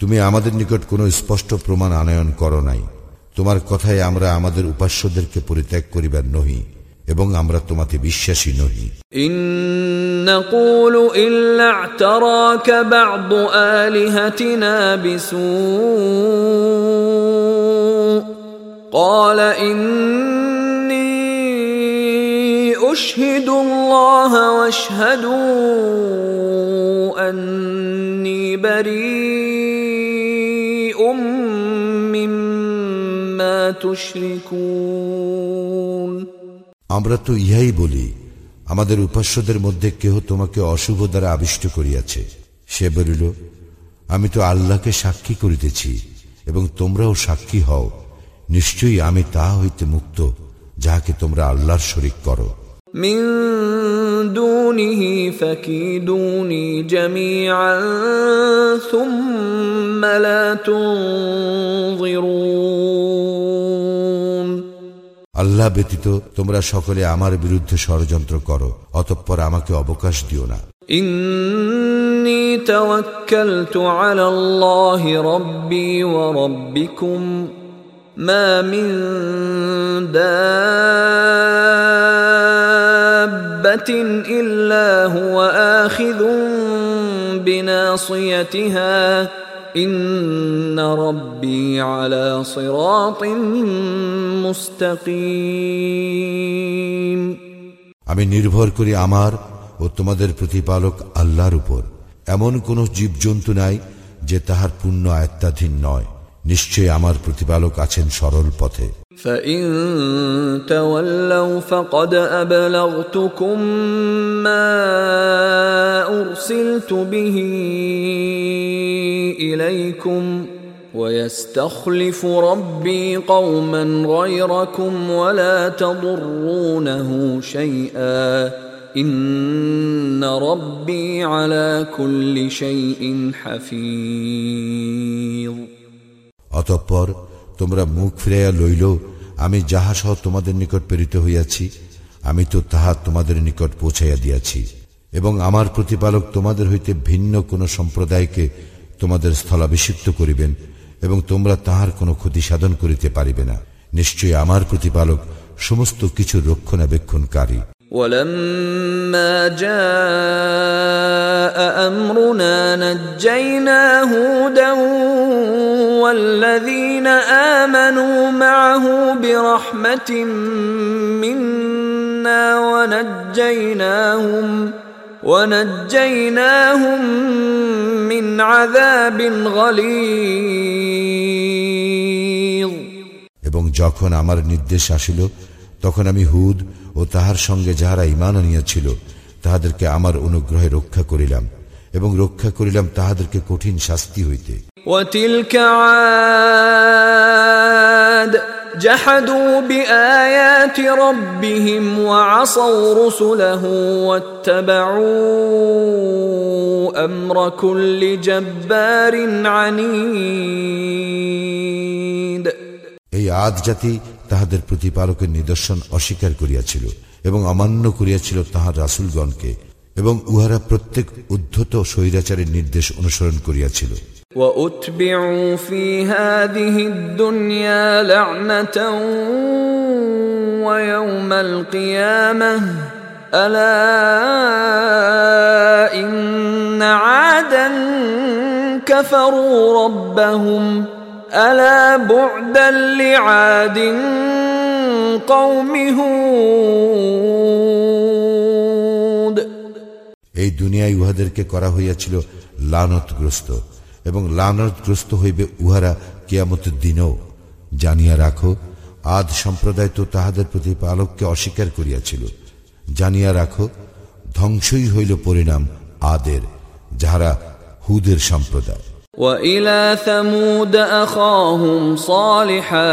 তুমি আমাদের নিকট কোনো স্পষ্ট প্রমাণ আনয়ন করো নাই তোমার কথায় আমরা আমাদের উপাস্যদেরকে পরিত্যাগ করিবার নহি এবং আমরা তোমাতে বিশ্বাসী নহি إن نقول إلا اعتراك بعض آلهتنا بسوء قال إني أشهد الله واشهدوا أني بريء مما تشركون আমরা তো ইহাই বলি আমাদের উপাস্যদের মধ্যে কেহ তোমাকে অশুভ দ্বারা আবিষ্ট করিয়াছে সে বলিল আমি তো আল্লাহকে সাক্ষী করিতেছি এবং তোমরাও সাক্ষী হও নিশ্চয়ই আমি তাহা হইতে মুক্ত যাহাকে তোমরা আল্লাহর শরিক করো من دونه فكيدوني جميعا ثم لا تنظرون আল্লাহ ব্যতীত তোমরা সকলে আমার বিরুদ্ধে ষড়যন্ত্র করো অতঃপর আমাকে অবকাশ দিও না إني توكلت على الله ربي وربكم ما من دابة إلا هو آخذ بناصيتها আমি নির্ভর করি আমার ও তোমাদের প্রতিপালক আল্লাহর উপর। এমন কোন জীবজন্তু নাই যে তাহার পূর্ণ আয়ত্তাধীন নয়। নিশ্চয় আমার প্রতিপালক আছেন সরল পথে فإن تولوا فقد أبلغتكم ما أرسلت به إليكم ويستخلف ربي قوما غيركم ولا تضرونه شيئا إن ربي على كل شيء حفيظ অতঃপর তোমরা মুখ ফিরাইয়া লইল আমি যাহা সহ তোমাদের নিকট প্রেরিত হইয়াছি আমি তো তাহা তোমাদের নিকট পৌঁছাইয়া দিয়াছি এবং আমার প্রতিপালক তোমাদের হইতে ভিন্ন কোন সম্প্রদায়কে তোমাদের স্থলাভিষিক্ত করিবেন এবং তোমরা তাহার কোনো ক্ষতি সাধন করিতে পারিবে না নিশ্চয়ই আমার প্রতিপালক সমস্ত কিছু রক্ষণাবেক্ষণকারী ولما جاء امرنا نجينا هودا والذين امنوا معه برحمه منا ونجيناهم ونجيناهم من عذاب غليظ এবং যখন আমার নির্দেশ আসিল তখন আমি হুদ ও তাহার সঙ্গে যাহারা ইমান আনিয়াছিল তাহাদেরকে আমার অনুগ্রহে রক্ষা করিলাম এবং রক্ষা করিলাম তাহাদেরকে কঠিন শাস্তি হইতে وتلك عاد جحدوا بآيات ربهم وعصوا رسله واتبعوا أمر كل جبار عنيد এই আদ জাতি তাহাদের প্রতিপালকের নিদর্শন অস্বীকার করিয়াছিল এবং অমান্য করিয়াছিল তাহার রাসুলগণকে এবং উহারা প্রত্যেক উদ্ধত স্বৈরাচারের নির্দেশ অনুসরণ করিয়াছিল واتبعوا في هذه الدنيا لعنه ويوم القيامه الا ان عادا كفروا ربهم الا بعدا لعاد قوم هود এই দুনিয়ায় উহাদেরকে করা হইয়াছিল লানতগ্রস্ত এবং লানতগ্রস্ত হইবে উহারা কিয়ামতের দিনও জানিয়া রাখো আদ সম্প্রদায় তো তাহাদের প্রতিপালককে অস্বীকার করিয়াছিল জানিয়া রাখো ধ্বংসই হইল পরিণাম আদের যাহারা হুদের সম্প্রদায় والى ثمود اخاهم صالحا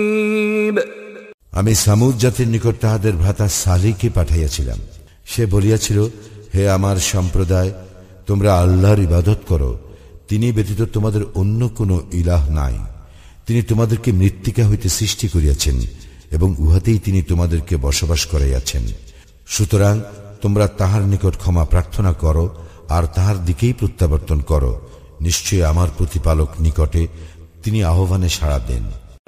আমি সামুদ জাতির নিকট তাহাদের ভ্রাতা সালিকে পাঠাইয়াছিলাম। সে বলিয়াছিল, হে আমার সম্প্রদায়, তোমরা আল্লাহর ইবাদত করো। তিনি ব্যতীত তোমাদের অন্য কোনো ইলাহ নাই। তিনি তোমাদেরকে মৃত্তিকা হইতে সৃষ্টি করিয়াছেন এবং উহাতেই তিনি তোমাদেরকে বসবাস করাইয়াছেন। সুতরাং তোমরা তাহার নিকট ক্ষমা প্রার্থনা করো আর তাহার দিকেই প্রত্যাবর্তন করো। নিশ্চয়ই আমার প্রতিপালক নিকটে তিনি আহ্বানে সাড়া দেন।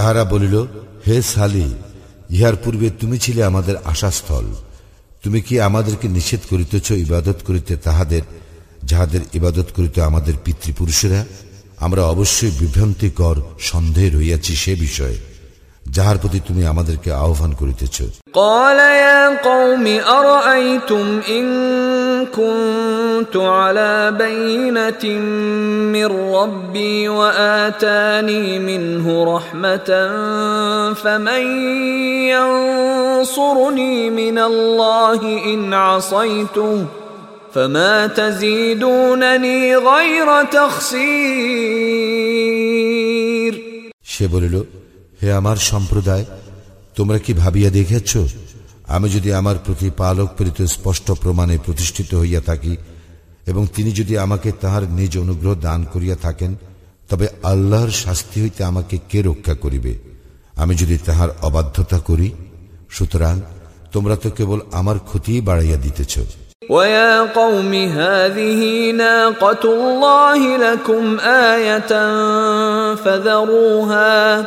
তাহারা বলিল, হে সালি ইহার পূর্বে তুমি ছিলে আমাদের আশাস্থল। তুমি কি আমাদেরকে নিষেধ করিতেছ, ইবাদত করিতে তাহাদের, যাহাদের ইবাদত করিতে আমাদের পিতৃপুরুষেরা? আমরা অবশ্যই বিভ্রান্তিকর সন্দেহ রইয়াছি সে বিষয়ে। যাহার প্রতি তুমি আমাদেরকে আহ্বান করিতেছ قال يا قوم أرأيتم إن كنت على بينة من ربي وآتاني منه رحمة فمن ينصرني من الله إن عصيته فما تزيدونني غير تخسير সে বলিল হে আমার সম্প্রদায় তোমরা কি ভাবিয়া দেখেছ আমি যদি আমার প্রতিপালক প্রেরিত স্পষ্ট প্রমাণে প্রতিষ্ঠিত হইয়া থাকি এবং তিনি যদি আমাকে তাহার নিজ অনুগ্রহ দান করিয়া থাকেন তবে আল্লাহর শাস্তি হইতে আমাকে কে রক্ষা করিবে আমি যদি তাহার অবাধ্যতা করি সুতরাং তোমরা তো কেবল আমার ক্ষতিই বাড়াইয়া দিতেছ ويا قوم هذه ناقة الله لكم آية فذروها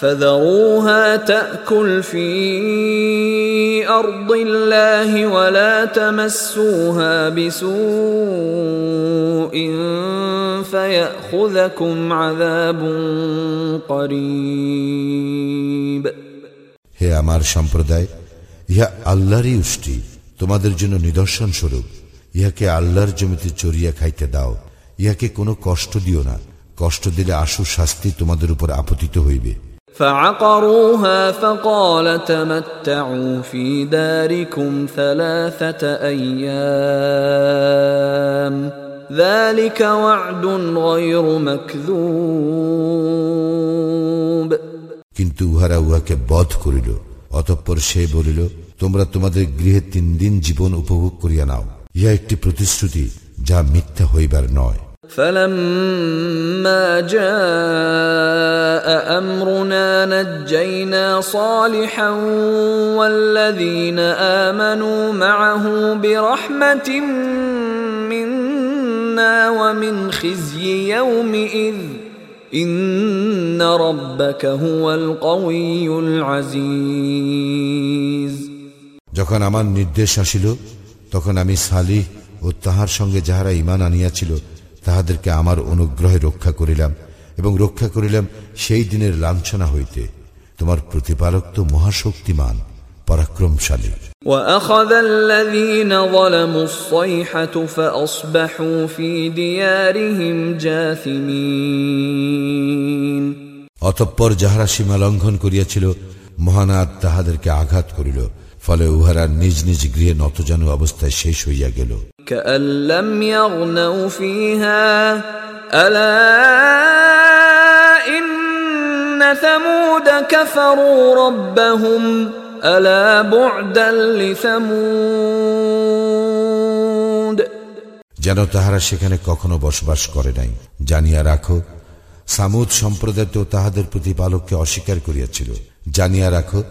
فذروها تأكل في أرض الله ولا تمسوها بسوء فيأخذكم عذاب قريب হে আমার সম্প্রদায় ইহা আল্লাহরই উষ্টি তোমাদের জন্য নিদর্শন স্বরূপ ইহাকে আল্লাহর জমিতে চড়িয়া খাইতে দাও ইহাকে কোনো কষ্ট দিও না কষ্ট দিলে আশু শাস্তি তোমাদের উপর আপতিত হইবে فعقروها فقال تمتعوا في داركم ثلاثة أيام ذلك وعد غير مكذوب কিন্তু উহারা উহাকে বধ করিল অতঃপর সে বলিল তোমরা তোমাদের গৃহে তিন দিন জীবন উপভোগ করিয়া নাও ইহা একটি প্রতিশ্রুতি যা মিথ্যা হইবার নয় فلما جاء امرنا نجينا صالحا والذين امنوا معه برحمه منا ومن خزي يومئذ ان ربك هو القوي العزيز যখন আমার নির্দেশ আসিল তখন আমি সালিহ ও তাহার সঙ্গে যাহারা ইমান আনিয়াছিল তাহাদেরকে আমার অনুগ্রহে রক্ষা করিলাম এবং রক্ষা করিলাম সেই দিনের লাঞ্ছনা হইতে তোমার প্রতিপালক তো মহাশক্তিমান পরাক্রমশালী واخذ الذين ظلموا الصيحه فاصبحوا في ديارهم جاثمين অতঃপর যাহারা সীমা লঙ্ঘন করিয়াছিল মহানাদ তাহাদেরকে আঘাত করিল ফলে উহারা নিজ নিজ গৃহে নতজানু অবস্থায় শেষ হইয়া গেল। যেন তাহারা সেখানে কখনো বসবাস করে নাই। জানিয়া রাখো সামুদ সম্প্রদায় তো তাহাদের প্রতিপালককে অস্বীকার করিয়াছিল। জানিয়া রাখো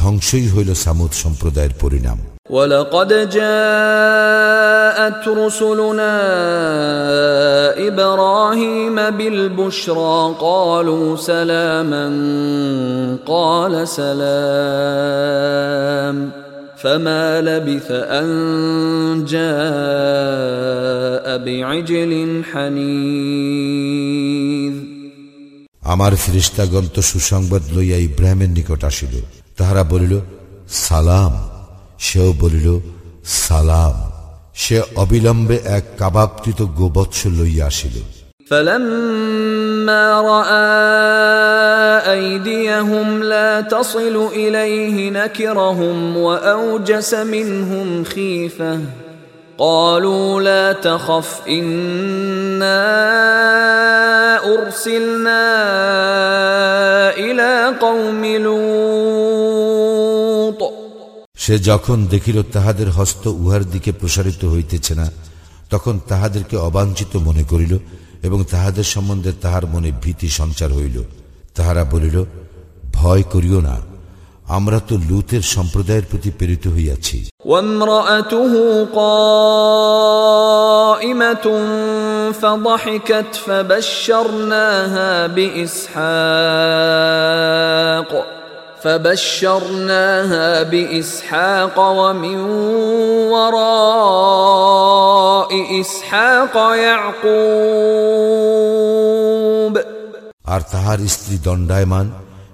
ধ্বংসই হইল সামুদ সম্প্রদায়ের পরিণাম ولقد جاءت رسلنا إبراهيم بالبشرى قالوا سلاما قال سلام فما لبث أن جاء بعجل حنيذ আমার ফিরিস্তাগণ তো সুসংবাদ লইয়া ইব্রাহিমের নিকট আসিল তাহারা বলিল সালাম সেও বলিল সালাম সে অবিলম্বে এক কাবাবকৃত গোবৎস লইয়া আসিল فلما راى ايديهم لا تصل اليه نكرهم واوجس منهم خيفه قالوا لا تخف انا ارسلنا الى قوم لوط সে যখন দেখিল তাহাদের হস্ত উহার দিকে প্রসারিত হইতেছে না তখন তাহাদেরকে অবাঞ্ছিত মনে করিল এবং তাহাদের সম্বন্ধে তাহার মনে ভীতি সঞ্চার হইল তাহারা বলিল ভয় করিও না আমরা তো লুতের সম্প্রদায়ের প্রতি প্রেরিত হইয়াছি وامرأته قائمة فضحكت فبشرناها بإسحاق فبشرناها بإسحاق ومن وراء إسحاق يعقوب আর তাহার স্ত্রী দণ্ডায়মান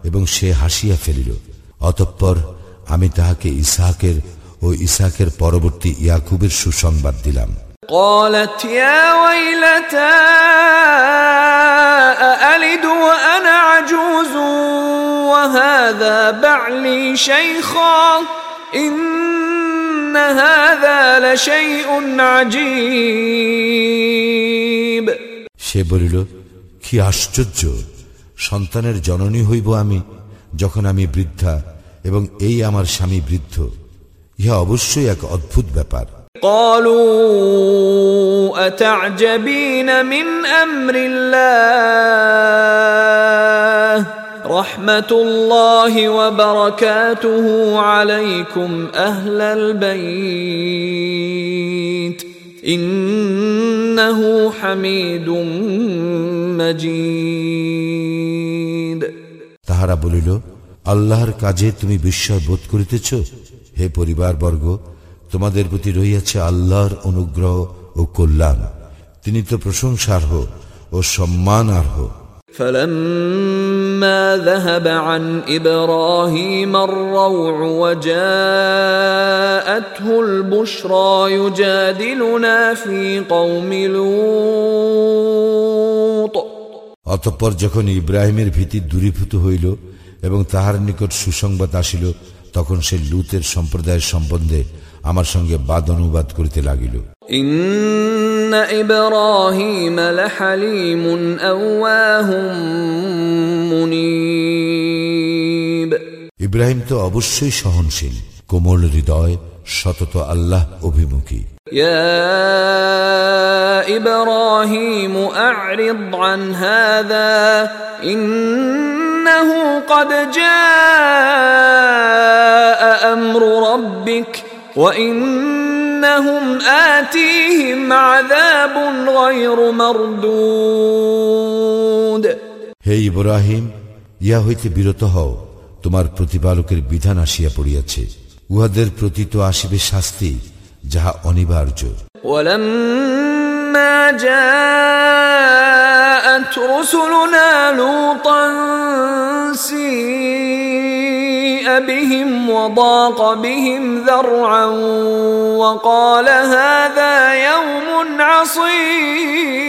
এবং সে হাসিয়া ফেলিল অতঃপর আমি তাহাকে ইসাহাকের ও ইসাহাকের পরবর্তী ইয়াকুবের সুসংবাদ দিলাম قالت يا ويلتى أألد وأنا عجوز وهذا بعلي شيخا إن هذا لشيء عجيب সে বলিল কি আশ্চর্য সন্তানের জননী হইব আমি যখন আমি বৃদ্ধা এবং এই আমার স্বামী বৃদ্ধ ইহা অবশ্যই এক অদ্ভুত ব্যাপার قالوا أتعجبين من أمر الله رحمة الله وبركاته عليكم أهل البيت إنه حميد مجيد তাহারা বলিল আল্লাহর কাজে তুমি বিস্ময় বোধ করিতেছ হে পরিবারবর্গ তোমাদের প্রতি রহিয়াছে আল্লাহর অনুগ্রহ ও কল্যাণ তিনি তো প্রশংসার্হ ও সম্মানার্হ فلما ذهب عن ابراهيم الروع وجاءته البشرى يجادلنا في قوم لوط অতঃপর যখন ইব্রাহিমের ভীতি দূরীভূত হইল এবং তাহার নিকট সুসংবাদ আসিল তখন সে লুতের সম্প্রদায়ের সম্বন্ধে আমার সঙ্গে বাদ অনুবাদ করিতে লাগিল। ইব্রাহিম তো অবশ্যই সহনশীল কোমল হৃদয় সতত আল্লাহ অভিমুখী। يا إبراهيم أعرض عن هذا إنه قد جاء أمر ربك وإنهم آتيهم عذاب غير مردود হে ইব্রাহিম ইয়া হইতে বিরত হও তোমার প্রতিপালকের বিধান আসিয়া পড়িয়াছে উহাদের প্রতি তো আসিবে শাস্তি যাহা অনিবার্য ولما جاءت رسلنا لوطا سيء بهم وضاق بهم ذرعا وقال هذا يوم عصيب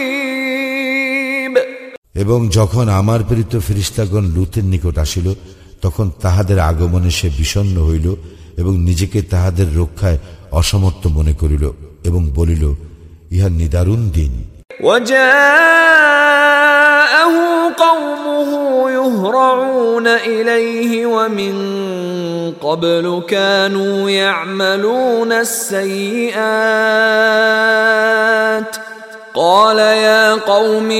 এবং যখন আমার প্রেরিত ফিরিস্তাগণ লুতের নিকট আসিল তখন তাহাদের আগমনে সে বিষণ্ণ হইল এবং নিজেকে তাহাদের রক্ষায় অসমর্থ মনে করিল এবং বলিল ইহা নিদারুণ দিন وجاءه قومه يهرعون إليه ومن قبل كانوا يعملون السيئات قال يا قوم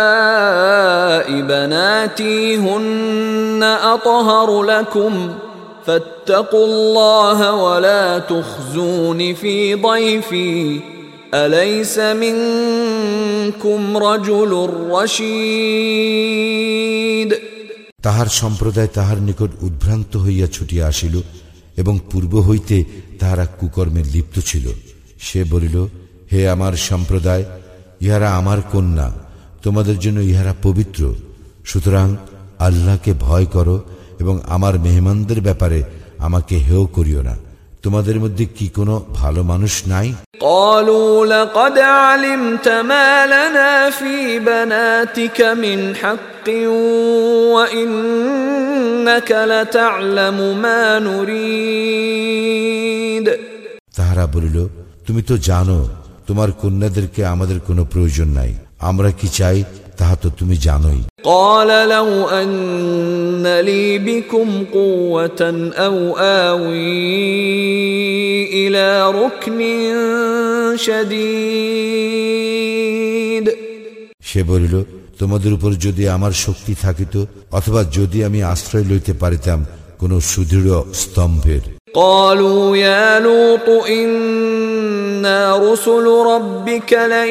هؤلاء بناتي هن أطهر لكم فاتقوا الله ولا تخزون في ضيفي أليس منكم رجل رشيد তাহার সম্প্রদায় তাহার নিকট উদ্ভ্রান্ত হইয়া ছুটিয়া আসিল এবং পূর্ব হইতে তাহারা কুকর্মে লিপ্ত ছিল সে বলিল হে আমার সম্প্রদায় ইহারা আমার কন্যা তোমাদের জন্য ইহারা পবিত্র সুতরাং আল্লাহকে ভয় করো এবং আমার মেহমানদের ব্যাপারে আমাকে হেয় করিও না তোমাদের মধ্যে কি কোনো ভালো মানুষ নাই قالوا لقد علمت ما لنا في بناتك من حق وإنك لتعلم ما نريد তাহারা বলিল তুমি তো জানো তোমার কন্যাদেরকে আমাদের কোনো প্রয়োজন নাই আমরা কি চাই তাহা তো তুমি জানোই قال لو أن لي بكم قوة أو آوي إلى ركن شديد সে বলিল তোমাদের উপর যদি আমার শক্তি থাকিত অথবা যদি আমি আশ্রয় লইতে পারিতাম কোন সুদৃঢ় স্তম্ভের قالوا يا لوط إنا رسل ربك لن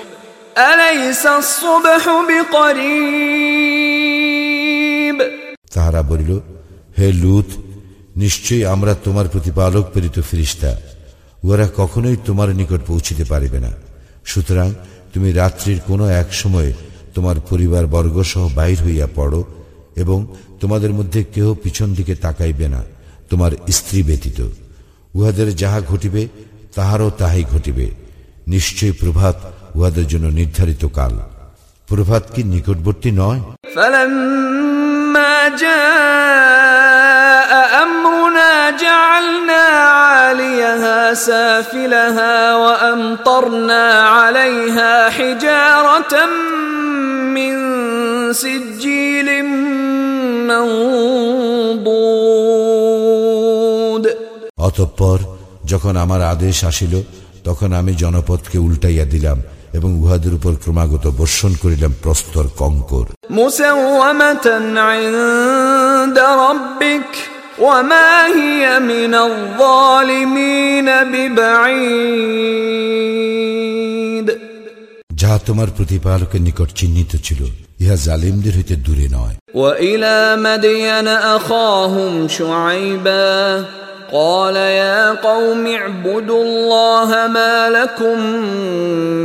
তাহারা বলিল, হে লুত, নিশ্চয়ই আমরা তোমার প্রতিপালক প্রেরিত ফিরিস্তা। উহারা কখনোই তোমার নিকট পৌঁছিতে পারিবে না। সুতরাং তুমি রাত্রির কোনো এক সময়ে তোমার পরিবার বর্গ সহ বাহির হইয়া পড়ো এবং তোমাদের মধ্যে কেহ পিছন দিকে তাকাইবে না, তোমার স্ত্রী ব্যতীত। উহাদের যাহা ঘটিবে, তাহারও তাহাই ঘটিবে। নিশ্চয়ই প্রভাত উহাদের জন্য নির্ধারিত কাল প্রভাত কি নিকটবর্তী নয় فلما جاء أمرنا جعلنا عاليها سافلها وأمطرنا عليها حجارة من سجيل منضود অতঃপর যখন আমার আদেশ আসিল তখন আমি জনপদকে উল্টাইয়া দিলাম এবং উহাদের উপর ক্রমাগত বর্ষণ করিলাম প্রস্তর কঙ্কর مسومة عند ربك وما هي من الظالمين ببعيد যাহা তোমার প্রতিপালকের নিকট চিহ্নিত ছিল ইহা জালিমদের হইতে দূরে নয় وإلى مدين أخاهم شعيبا قال يا قوم اعبدوا الله ما لكم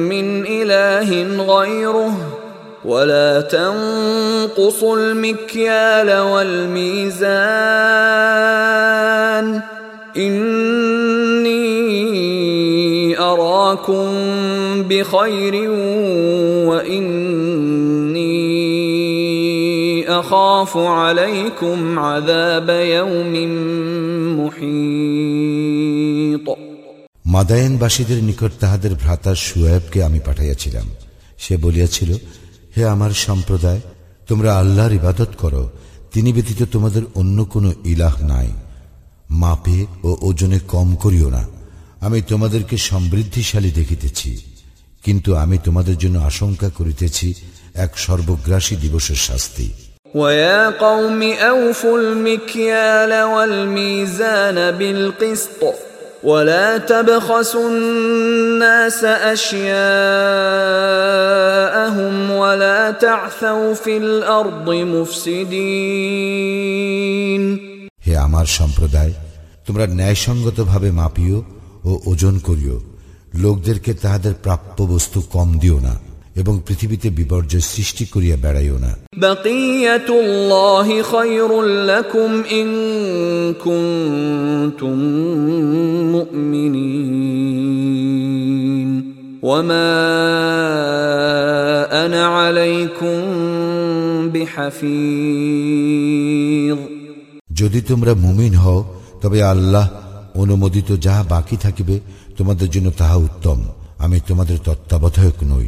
من إله غيره ولا تنقصوا المكيال والميزان إني أراكم بخير وإني أخاف عليكم عذاب يوم محيط মাদায়নবাসীদের নিকট তাহাদের ভ্রাতা সুয়েবকে আমি পাঠাইয়াছিলাম সে বলিয়াছিল হে আমার সম্প্রদায় তোমরা আল্লাহর ইবাদত করো তিনি ব্যতীত তোমাদের অন্য কোনো ইলাহ নাই মাপে ও ওজনে কম করিও না আমি তোমাদেরকে সমৃদ্ধিশালী দেখিতেছি কিন্তু আমি তোমাদের জন্য আশঙ্কা করিতেছি এক সর্বগ্রাসী দিবসের শাস্তি ويا قوم أوفوا المكيال والميزان بالقسط ولا تبخسوا الناس أشياءهم ولا تعثوا في الأرض مفسدين হে আমার সম্প্রদায় তোমরা ন্যায়সঙ্গতভাবে মাপিও ও ওজন করিও লোকদেরকে তাহাদের প্রাপ্য বস্তু কম দিও না এবং পৃথিবীতে বিপর্যয় সৃষ্টি করিয়া বেড়াইও না بقية الله خير لكم إن كنتم مؤمنين وما أنا عليكم بحفيظ যদি তোমরা মুমিন হও তবে আল্লাহ অনুমোদিত যাহা বাকি থাকিবে তোমাদের জন্য তাহা উত্তম আমি তোমাদের তত্ত্বাবধায়ক নই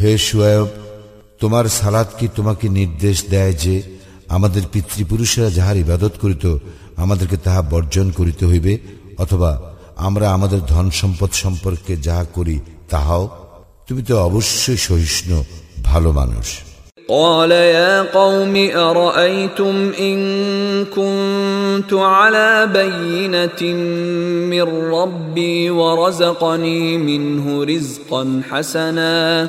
হে সুয়েব তোমার সালাদ কি তোমাকে নির্দেশ দেয় যে আমাদের পিতৃপুরুষেরা যাহার ইবাদত করিত আমাদেরকে তাহা বর্জন করিতে হইবে অথবা আমরা আমাদের ধন সম্পদ সম্পর্কে যাহা করি তাহাও তুমি তো অবশ্যই সহিষ্ণু ভালো মানুষ قال يا قوم أرأيتم إن كنت على بينة من ربي ورزقني منه رزقا حسنا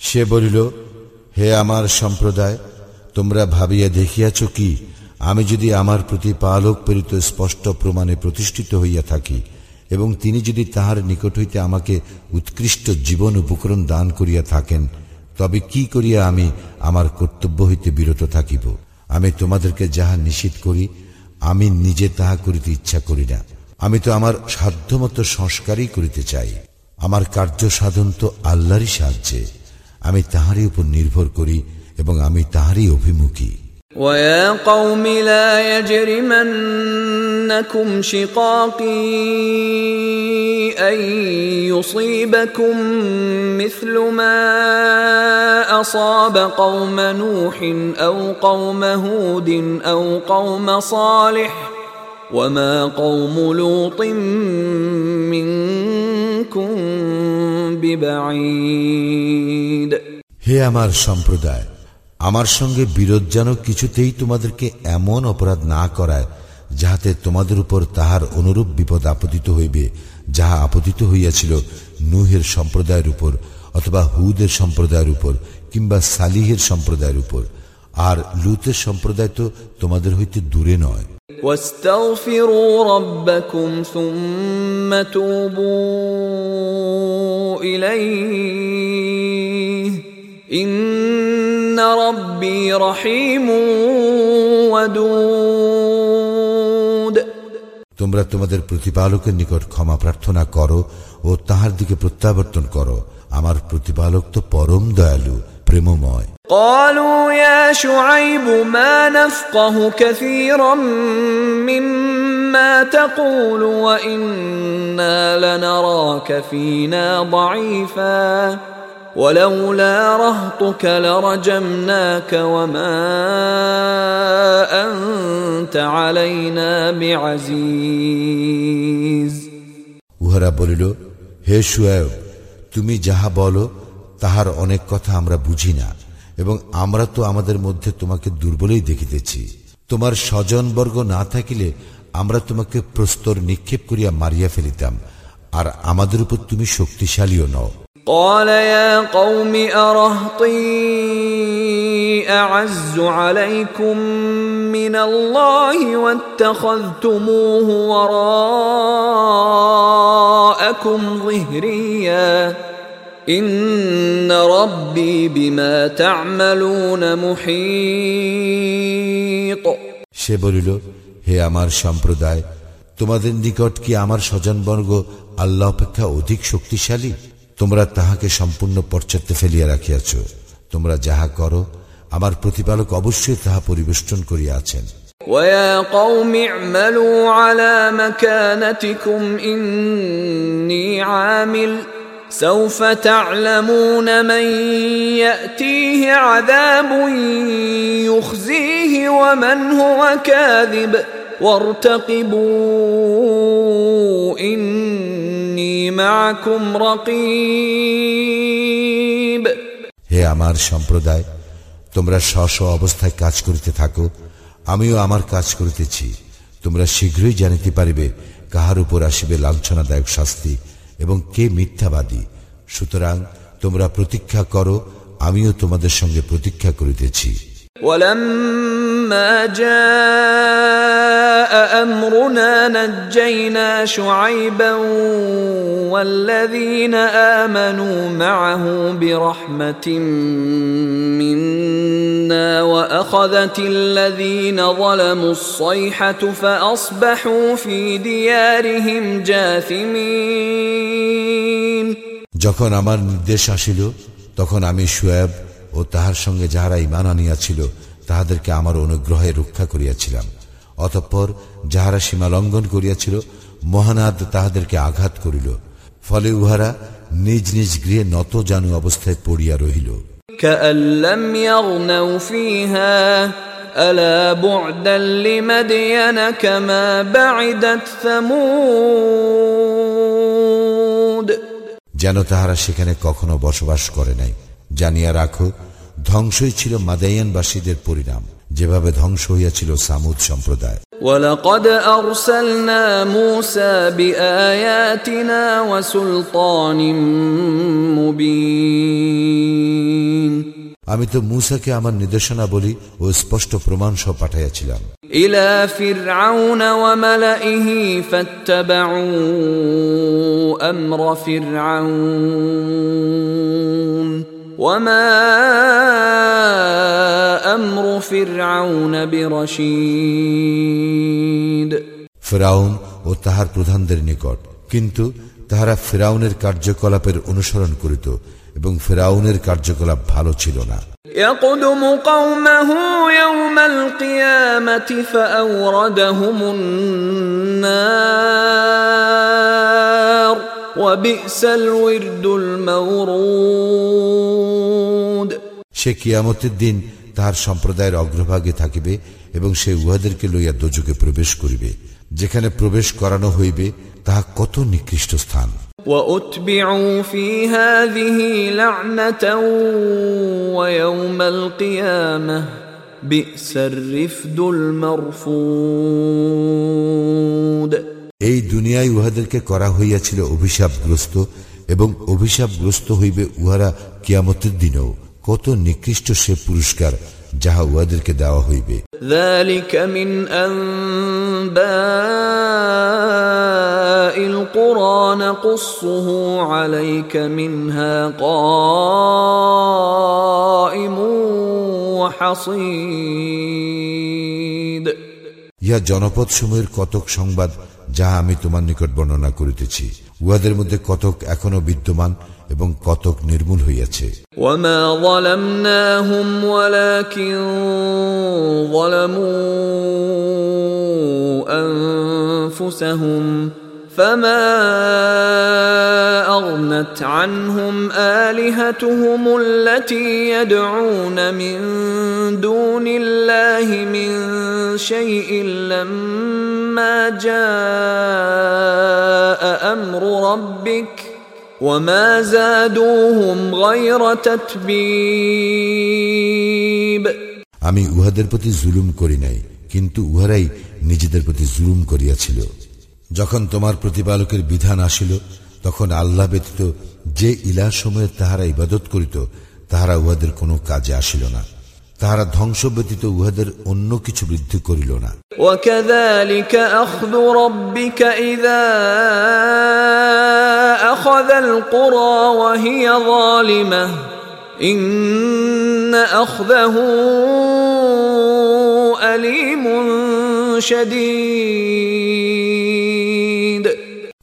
সে বলিল, হে আমার সম্প্রদায়, তোমরা ভাবিয়া দেখিয়াছ কি, আমি যদি আমার প্রতি পালক প্রেরিত স্পষ্ট প্রমাণে প্রতিষ্ঠিত হইয়া থাকি, এবং তিনি যদি তাহার নিকট হইতে আমাকে উৎকৃষ্ট জীবন উপকরণ দান করিয়া থাকেন, তবে কি করিয়া আমি আমার কর্তব্য হইতে বিরত থাকিব? আমি তোমাদেরকে যাহা নিষেধ করি, আমি নিজে তাহা করিতে ইচ্ছা করি না। আমি তো আমার সাধ্যমতো সংস্কারই করিতে চাই। আমার কার্য সাধন তো আল্লাহরই সাহায্যে। আমি তাহারই উপর নির্ভর করি এবং আমি তাহারই অভিমুখী ويا قوم لا يجرمنكم شقاقي ان يصيبكم مثل ما اصاب قوم نوح او قوم هود او قوم صالح وما قوم لوط منكم ببعيد হে আমার সম্প্রদায় আমার সঙ্গে বিরোধ যেন কিছুতেই তোমাদেরকে এমন অপরাধ না করায় যাহাতে তোমাদের উপর তাহার অনুরূপ বিপদ আপতিত হইবে যাহা আপতিত হইয়াছিল নুহের সম্প্রদায়ের উপর অথবা হুদের সম্প্রদায়ের উপর কিংবা সালিহের সম্প্রদায়ের উপর আর লুতের সম্প্রদায় তো তোমাদের হইতে দূরে নয় واستغفروا ربكم ثم توبوا اليه ان ربي رحيم ودود তোমরা তোমাদের প্রতিপালকের নিকট ক্ষমা প্রার্থনা করো ও তাহার দিকে প্রত্যাবর্তন করো আমার প্রতিপালক তো পরম দয়ালু প্রেমময় قالوا يا شعيب ما نفقه كثيرا مما تقول وانا لنراك فينا ضعيفا ولولا رهطك لرجمناك وما انت علينا بعزيز উহারা বলিল হে সুয়েব তুমি যাহা বলো তাহার অনেক কথা আমরা বুঝি না এবং আমরা তো আমাদের মধ্যে তোমাকে দুর্বলই দেখিতেছি তোমার স্বজনবর্গ না থাকিলে আমরা তোমাকে প্রস্তর নিক্ষেপ করিয়া মারিয়া ফেলিতাম আর আমাদের উপর তুমি শক্তিশালীও নও قال يا قوم أرهطي أعز عليكم من الله واتخذتموه وراءكم ظهريا إن ربي بما تعملون محيط সে বলিল হে আমার সম্প্রদায় তোমাদের নিকট কি আমার স্বজনবর্গ আল্লাহ অপেক্ষা অধিক শক্তিশালী তোমরা তাহাকে সম্পূর্ণ পশ্চাতে ফেলিয়া রাখিয়াছ তোমরা যাহা করো আমার প্রতিপালক অবশ্যই তাহা পরিবেষ্টন করিয়া আছেন ويا قوم اعملوا على مكانتكم إني عامل سوف تعلمون من يأتيه عذاب يخزيه ومن هو كاذب وارتقبوا إني معكم رقيب হে আমার সম্প্রদায় তোমরা স্ব স্ব অবস্থায় কাজ করিতে থাকো আমিও আমার কাজ করিতেছি তোমরা শীঘ্রই জানিতে পারিবে কাহার উপর আসিবে লাঞ্ছনাদায়ক শাস্তি এবং কে মিথ্যাবাদী? সুতরাং তোমরা প্রতীক্ষা করো আমিও তোমাদের সঙ্গে প্রতীক্ষা করিতেছি। ولما جاء امرنا نجينا شعيبا والذين امنوا معه برحمه منا واخذت الذين ظلموا الصيحه فاصبحوا في ديارهم جاثمين যখন আমার নির্দেশ আসিল তখন আমি সুয়েব ও তাহার সঙ্গে যাহারা ইমান আনিয়াছিল তাহাদেরকে আমার অনুগ্রহে রক্ষা করিয়াছিলাম। অতঃপর যাহারা সীমা লঙ্ঘন করিয়াছিল মহানাদ তাহাদেরকে আঘাত করিল ফলে উহারা নিজ নিজ গৃহে নত জানু অবস্থায় পড়িয়া রহিল। যেন তাহারা সেখানে কখনো বসবাস করে নাই। জানিয়া রাখো ধ্বংসই ছিল মাদাইয়ানবাসীদের পরিণাম যেভাবে ধ্বংস হইয়াছিল সামুদ সম্প্রদায় ولقد أرسلنا موسى بآياتنا وسلطان مبين আমি তো মূসাকে আমার নির্দেশনা বলি ও স্পষ্ট প্রমাণ সহ পাঠাইয়াছিলাম إلى فرعون وملئه فاتبعوا أمر فرعون وما أمر فرعون برشيد ফেরাউন ও তাহার প্রধানদের নিকট কিন্তু তাহারা ফেরাউনের কার্যকলাপের অনুসরণ করিত এবং ফেরাউনের কার্যকলাপ ভালো ছিল না। সে কিয়ামতের দিন তাহার সম্প্রদায়ের অগ্রভাগে থাকিবে এবং সে উহাদেরকে লইয়া দোজকে প্রবেশ করিবে। যেখানে প্রবেশ করানো হইবে তাহা কত নিকৃষ্ট স্থান। وأتبعوا في هذه لعنة ويوم القيامة بئس الرفد المرفود এই দুনিয়ায় উহাদেরকে করা হইয়াছিল অভিশাপগ্রস্ত এবং অভিশাপগ্রস্ত হইবে উহারা কিয়ামতের দিনেও কত নিকৃষ্ট সে পুরস্কার যাহা উহাদেরকে দেওয়া হইবে ذلك من أنباء القرى نقصه عليك منها قائم وحصيد ইহা জনপদ সমূহের কতক সংবাদ যাহা আমি তোমার নিকট বর্ণনা করিতেছি উহাদের মধ্যে কতক এখনো বিদ্যমান এবং কতক নির্মূল হইয়াছে وما ظلمناهم ولكن ظلموا انفسهم فما اغنت عنهم الهتهم التي يدعون من دون الله من شيء لما جاء امر ربك وما زادوهم غير تتبيب আমি উহাদের প্রতি জুলুম করি নাই কিন্তু উহারাই নিজেদের প্রতি জুলুম করিয়াছিল যখন তোমার প্রতিপালকের বিধান আসিল তখন আল্লাহ ব্যতীত যে ইলাহ সময়ের তাহারা ইবাদত করিত তাহারা উহাদের কোনো কাজে আসিল না তাহারা ধ্বংস ব্যতীত উহাদের অন্য কিছু বৃদ্ধি করিল না وكذلك اخذ ربك اذا اخذ القرى وهي ظالمه ان اخذه اليم شديد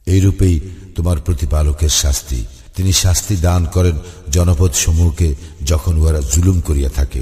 এইরূপেই তোমার প্রতিপালকের শাস্তি তিনি শাস্তি দান করেন জনপদ সমূহকে যখন উহারা জুলুম করিয়া থাকে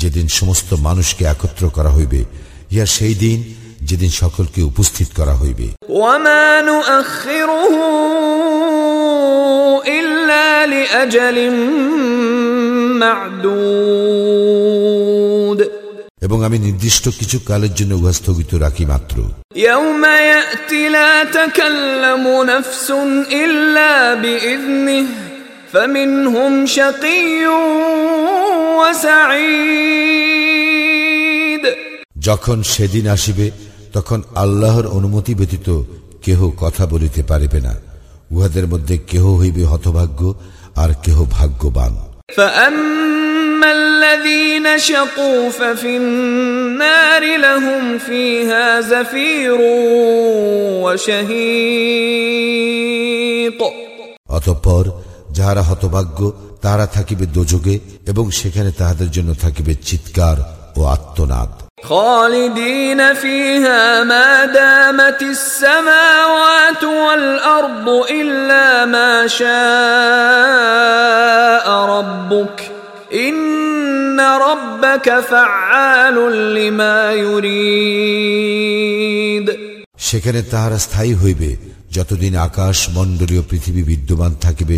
যেদিন সমস্ত মানুষকে একত্র করা হইবে ইয়া সেই দিন যেদিন সকলকে উপস্থিত করা হইবে। এবং আমি নির্দিষ্ট কিছু কালের জন্য উহা স্থগিত রাখি মাত্র। ইল্লা ياتي لا تكلم نفس الا باذنه فمنهم شقي وسعيد যখন সেদিন আসিবে তখন আল্লাহর অনুমতি ব্যতীত কেহ কথা বলিতে পারিবে না উহাদের মধ্যে কেহ হইবে হতভাগ্য আর কেহ ভাগ্যবান فاما الذين شقوا ففي النار لهم فيها زفير وشهيق অতঃপর যাহারা হতভাগ্য তাহারা থাকিবে দোজগে এবং সেখানে তাহাদের জন্য থাকিবে চিৎকার ও আত্মনাদ خالدين فيها ما دامت السماوات والأرض إلا ما شاء ربك إن ربك فعال لما يريد সেখানে তাহারা স্থায়ী হইবে যতদিন আকাশ মণ্ডলীয় পৃথিবী বিদ্যমান থাকিবে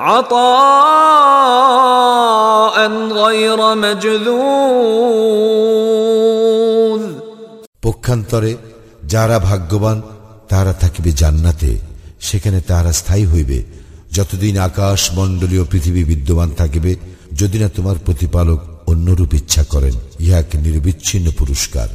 عطاء غير مجذوذ পক্ষান্তরে যারা ভাগ্যবান তাহারা থাকিবে জান্নাতে সেখানে তাহারা স্থায়ী হইবে যতদিন আকাশ মণ্ডলীয় পৃথিবী বিদ্যমান থাকিবে যদি না তোমার প্রতিপালক অন্যরূপ ইচ্ছা করেন ইহা এক নির্বিচ্ছিন্ন পুরস্কার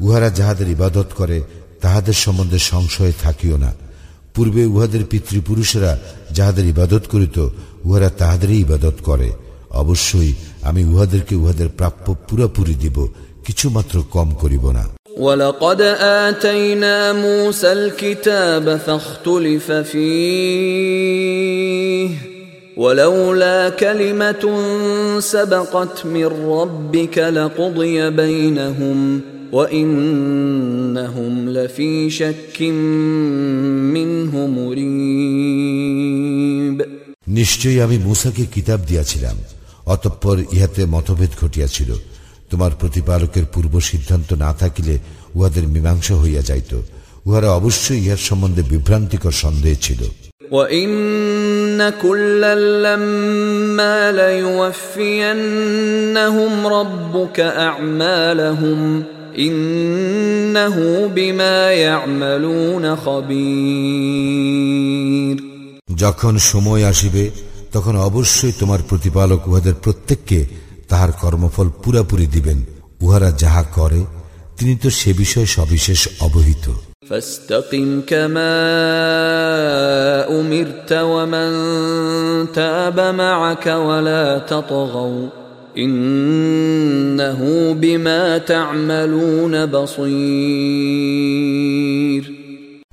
উহারা যাহাদের ইবাদত করে তাহাদের সম্বন্ধে সংশয়ে থাকিও না পূর্বে উহাদের পিতৃপুরুষেরা যাহাদের ইবাদত করিত উহারা তাহাদেরই ইবাদত করে অবশ্যই আমি উহাদেরকে উহাদের প্রাপ্য পুরাপুরি দিব কিছুমাত্র কম করিব না ولقد آتينا موسى الكتاب فاختلف فيه ولولا كلمة سبقت من ربك لقضي بينهم وإنهم لفي شك منه مريب নিশ্চয়ই আমি মূসাকে কিতাব দিয়াছিলাম অতঃপর ইহাতে মতভেদ ঘটিয়াছিল তোমার প্রতিপালকের পূর্ব সিদ্ধান্ত না থাকিলে উহাদের মীমাংসা হইয়া যাইত উহারা অবশ্যই ইহার সম্বন্ধে বিভ্রান্তিকর সন্দেহ ছিল وإن كلا لما ليوفينهم ربك أعمالهم إنه بما يعملون خبير যখন সময় আসিবে তখন অবশ্যই তোমার প্রতিপালক উহাদের প্রত্যেককে তাহার কর্মফল পুরাপুরি দিবেন উহারা যাহা করে তিনি তো সে বিষয়ে সবিশেষ অবহিত فاستقم كما أمرت ومن تاب معك ولا تطغوا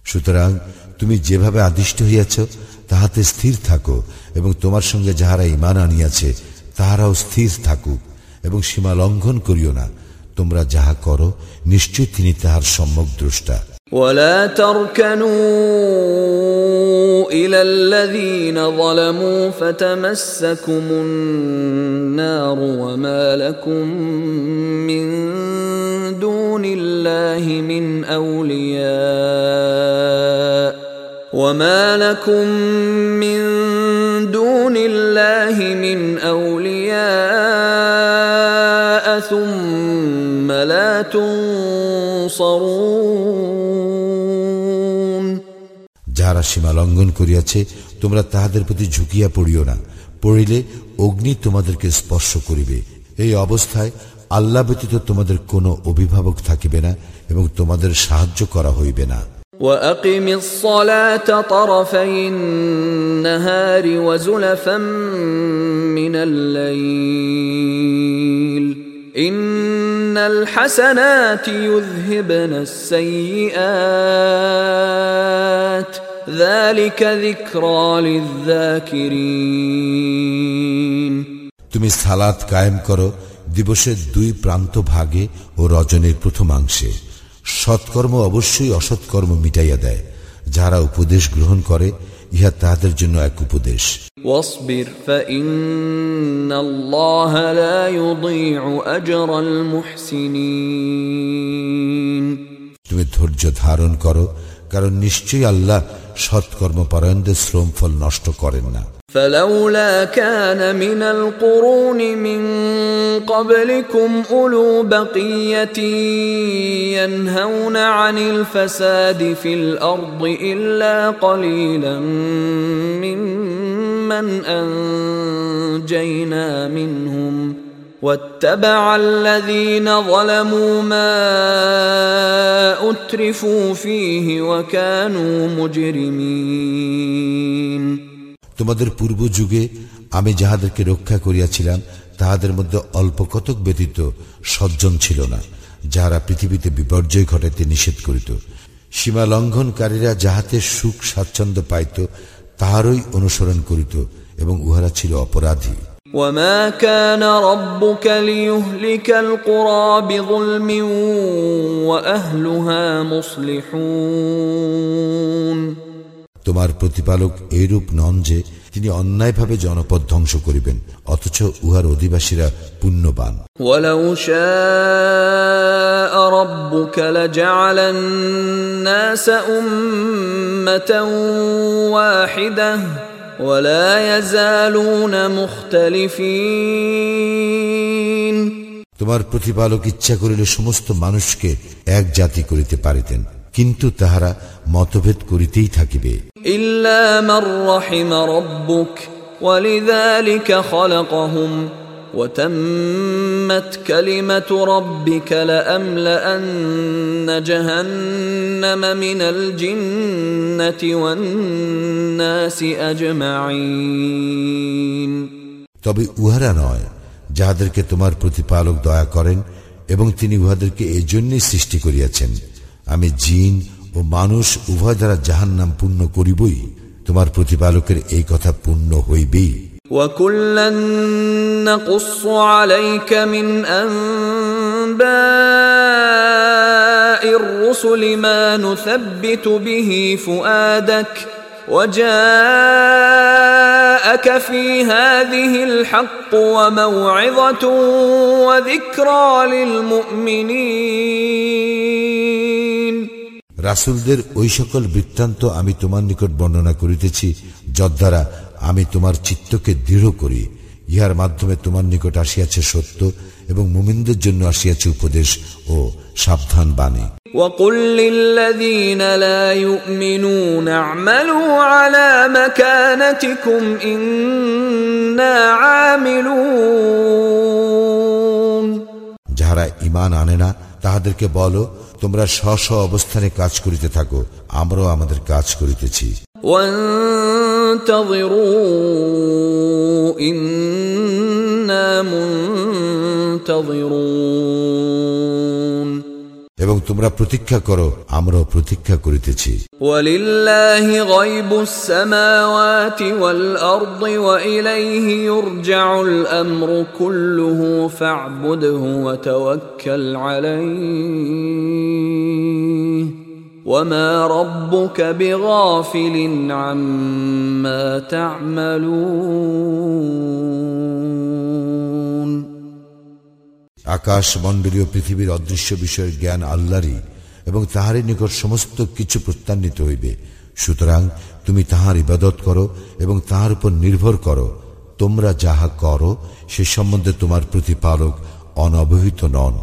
সুতরাং তুমি যেভাবে আদিষ্ট হইয়াছ, তাহাতে স্থির থাকো এবং তোমার সঙ্গে যাহারা ইমান আনিয়াছে, তাহারাও স্থির থাকুক এবং সীমা লঙ্ঘন করিও না। তোমরা যাহা করো, নিশ্চয় তিনি তাহার সম্যক দ্রষ্টা। ولا تركنوا إلى الذين ظلموا فتمسكم النار وما لكم من دون الله من أولياء وما لكم من دون الله من أولياء ثم لا تنصرون যাহারা সীমা লঙ্ঘন করিয়াছে তোমরা তাহাদের প্রতি ঝুঁকিয়া পড়িও না পড়িলে অগ্নি তোমাদেরকে স্পর্শ করিবে এই অবস্থায় আল্লাহ ব্যতীত তোমাদের কোনো অভিভাবক থাকিবে না এবং তোমাদের সাহায্য করা হইবে না وأقم الصلاة طرفي النهار وزلفا من الليل إن الحسنات يذهبن السيئات ذلك ذكرى للذاكرين তুমি সালাত কায়েম করো দিবসের দুই প্রান্ত ভাগে ও রজনের প্রথমাংশে। সৎকর্ম অবশ্যই অসৎকর্ম মিটাইয়া দেয়। যারা উপদেশ গ্রহণ করে ইহা তাহাদের জন্য এক উপদেশ। তুমি ধৈর্য ধারণ করো কারণ নিশ্চয়ই আল্লাহ সৎকর্মপরায়ণদের শ্রম ফল নষ্ট করেন না فلولا كان من القرون من قبلكم أولو بقية ينهون عن الفساد في الأرض إلا قليلا ممن أنجينا منهم واتبع الذين ظلموا ما أترفوا فيه وكانوا مجرمين তোমাদের পূর্ব যুগে আমি যাহাদেরকে রক্ষা করিয়াছিলাম তাহাদের মধ্যে অল্প কতক ব্যতীত সজ্জন ছিল না যাহারা পৃথিবীতে বিপর্যয় ঘটাইতে নিষেধ করিত সীমা লঙ্ঘনকারীরা যাহাতে সুখ স্বাচ্ছন্দ্য পাইত তাহারই অনুসরণ করিত এবং উহারা ছিল অপরাধী وما كان ربك ليهلك القرى بظلم واهلها مصلحون তোমার প্রতিপালক এইরূপ নন যে তিনি অন্যায়ভাবে জনপদ ধ্বংস করিবেন অথচ উহার অধিবাসীরা পুণ্যবান ولو شاء ربك لجعل الناس امه واحده ولا يزالون مختلفين তোমার প্রতিপালক ইচ্ছা করিলে সমস্ত মানুষকে এক জাতি করিতে পারিতেন কিন্তু তাহারা মতভেদ করিতেই থাকিবে إلا من رحم ربك ولذلك خلقهم وتمت كلمة ربك لأملأن جهنم من الجنة والناس أجمعين তবে উহারা নয় যাহাদেরকে তোমার প্রতিপালক দয়া করেন এবং তিনি উহাদেরকে এই জন্যই সৃষ্টি করিয়াছেন আমি জিন ও মানুষ উভয় দ্বারা জাহান নাম পূর্ণ করিবই তোমার প্রতিপালকের এই কথা পূর্ণ হইবেই وكلا نقص عليك من انباء الرسل ما نثبت به فؤادك وجاءك في هذه الحق وموعظه وذكرى للمؤمنين রাসুলদের ওই সকল বৃত্তান্ত আমি তোমার নিকট বর্ণনা করিতেছি যদ্বারা আমি তোমার চিত্তকে দৃঢ় করি ইহার মাধ্যমে তোমার নিকট আসিয়াছে সত্য এবং মুমিনদের জন্য আসিয়াছে উপদেশ ও সাবধান বাণী وقل للذين لا يؤمنون اعملوا على مكانتكم انا عاملون যাহারা ইমান আনে না তাহাদেরকে বলো তোমরা স্ব স্ব অবস্থানে কাজ করিতে থাকো আমরাও আমাদের কাজ করিতেছি وانتظروا انا منتظرون এবং তোমরা প্রতীক্ষা করো আমরাও প্রতীক্ষা করিতেছি ولله غيب السماوات والارض واليه يرجع الامر كله فاعبده وتوكل عليه وما ربك بغافل عما تعملون আকাশ মণ্ডলীয় পৃথিবীর অদৃশ্য বিষয়ের জ্ঞান আল্লাহরই এবং তাহারই নিকট সমস্ত কিছু প্রত্যান্বিত হইবে সুতরাং তুমি তাহার ইবাদত করো এবং তাহার উপর নির্ভর করো তোমরা যাহা করো সে সম্বন্ধে তোমার প্রতিপালক অনবহিত নন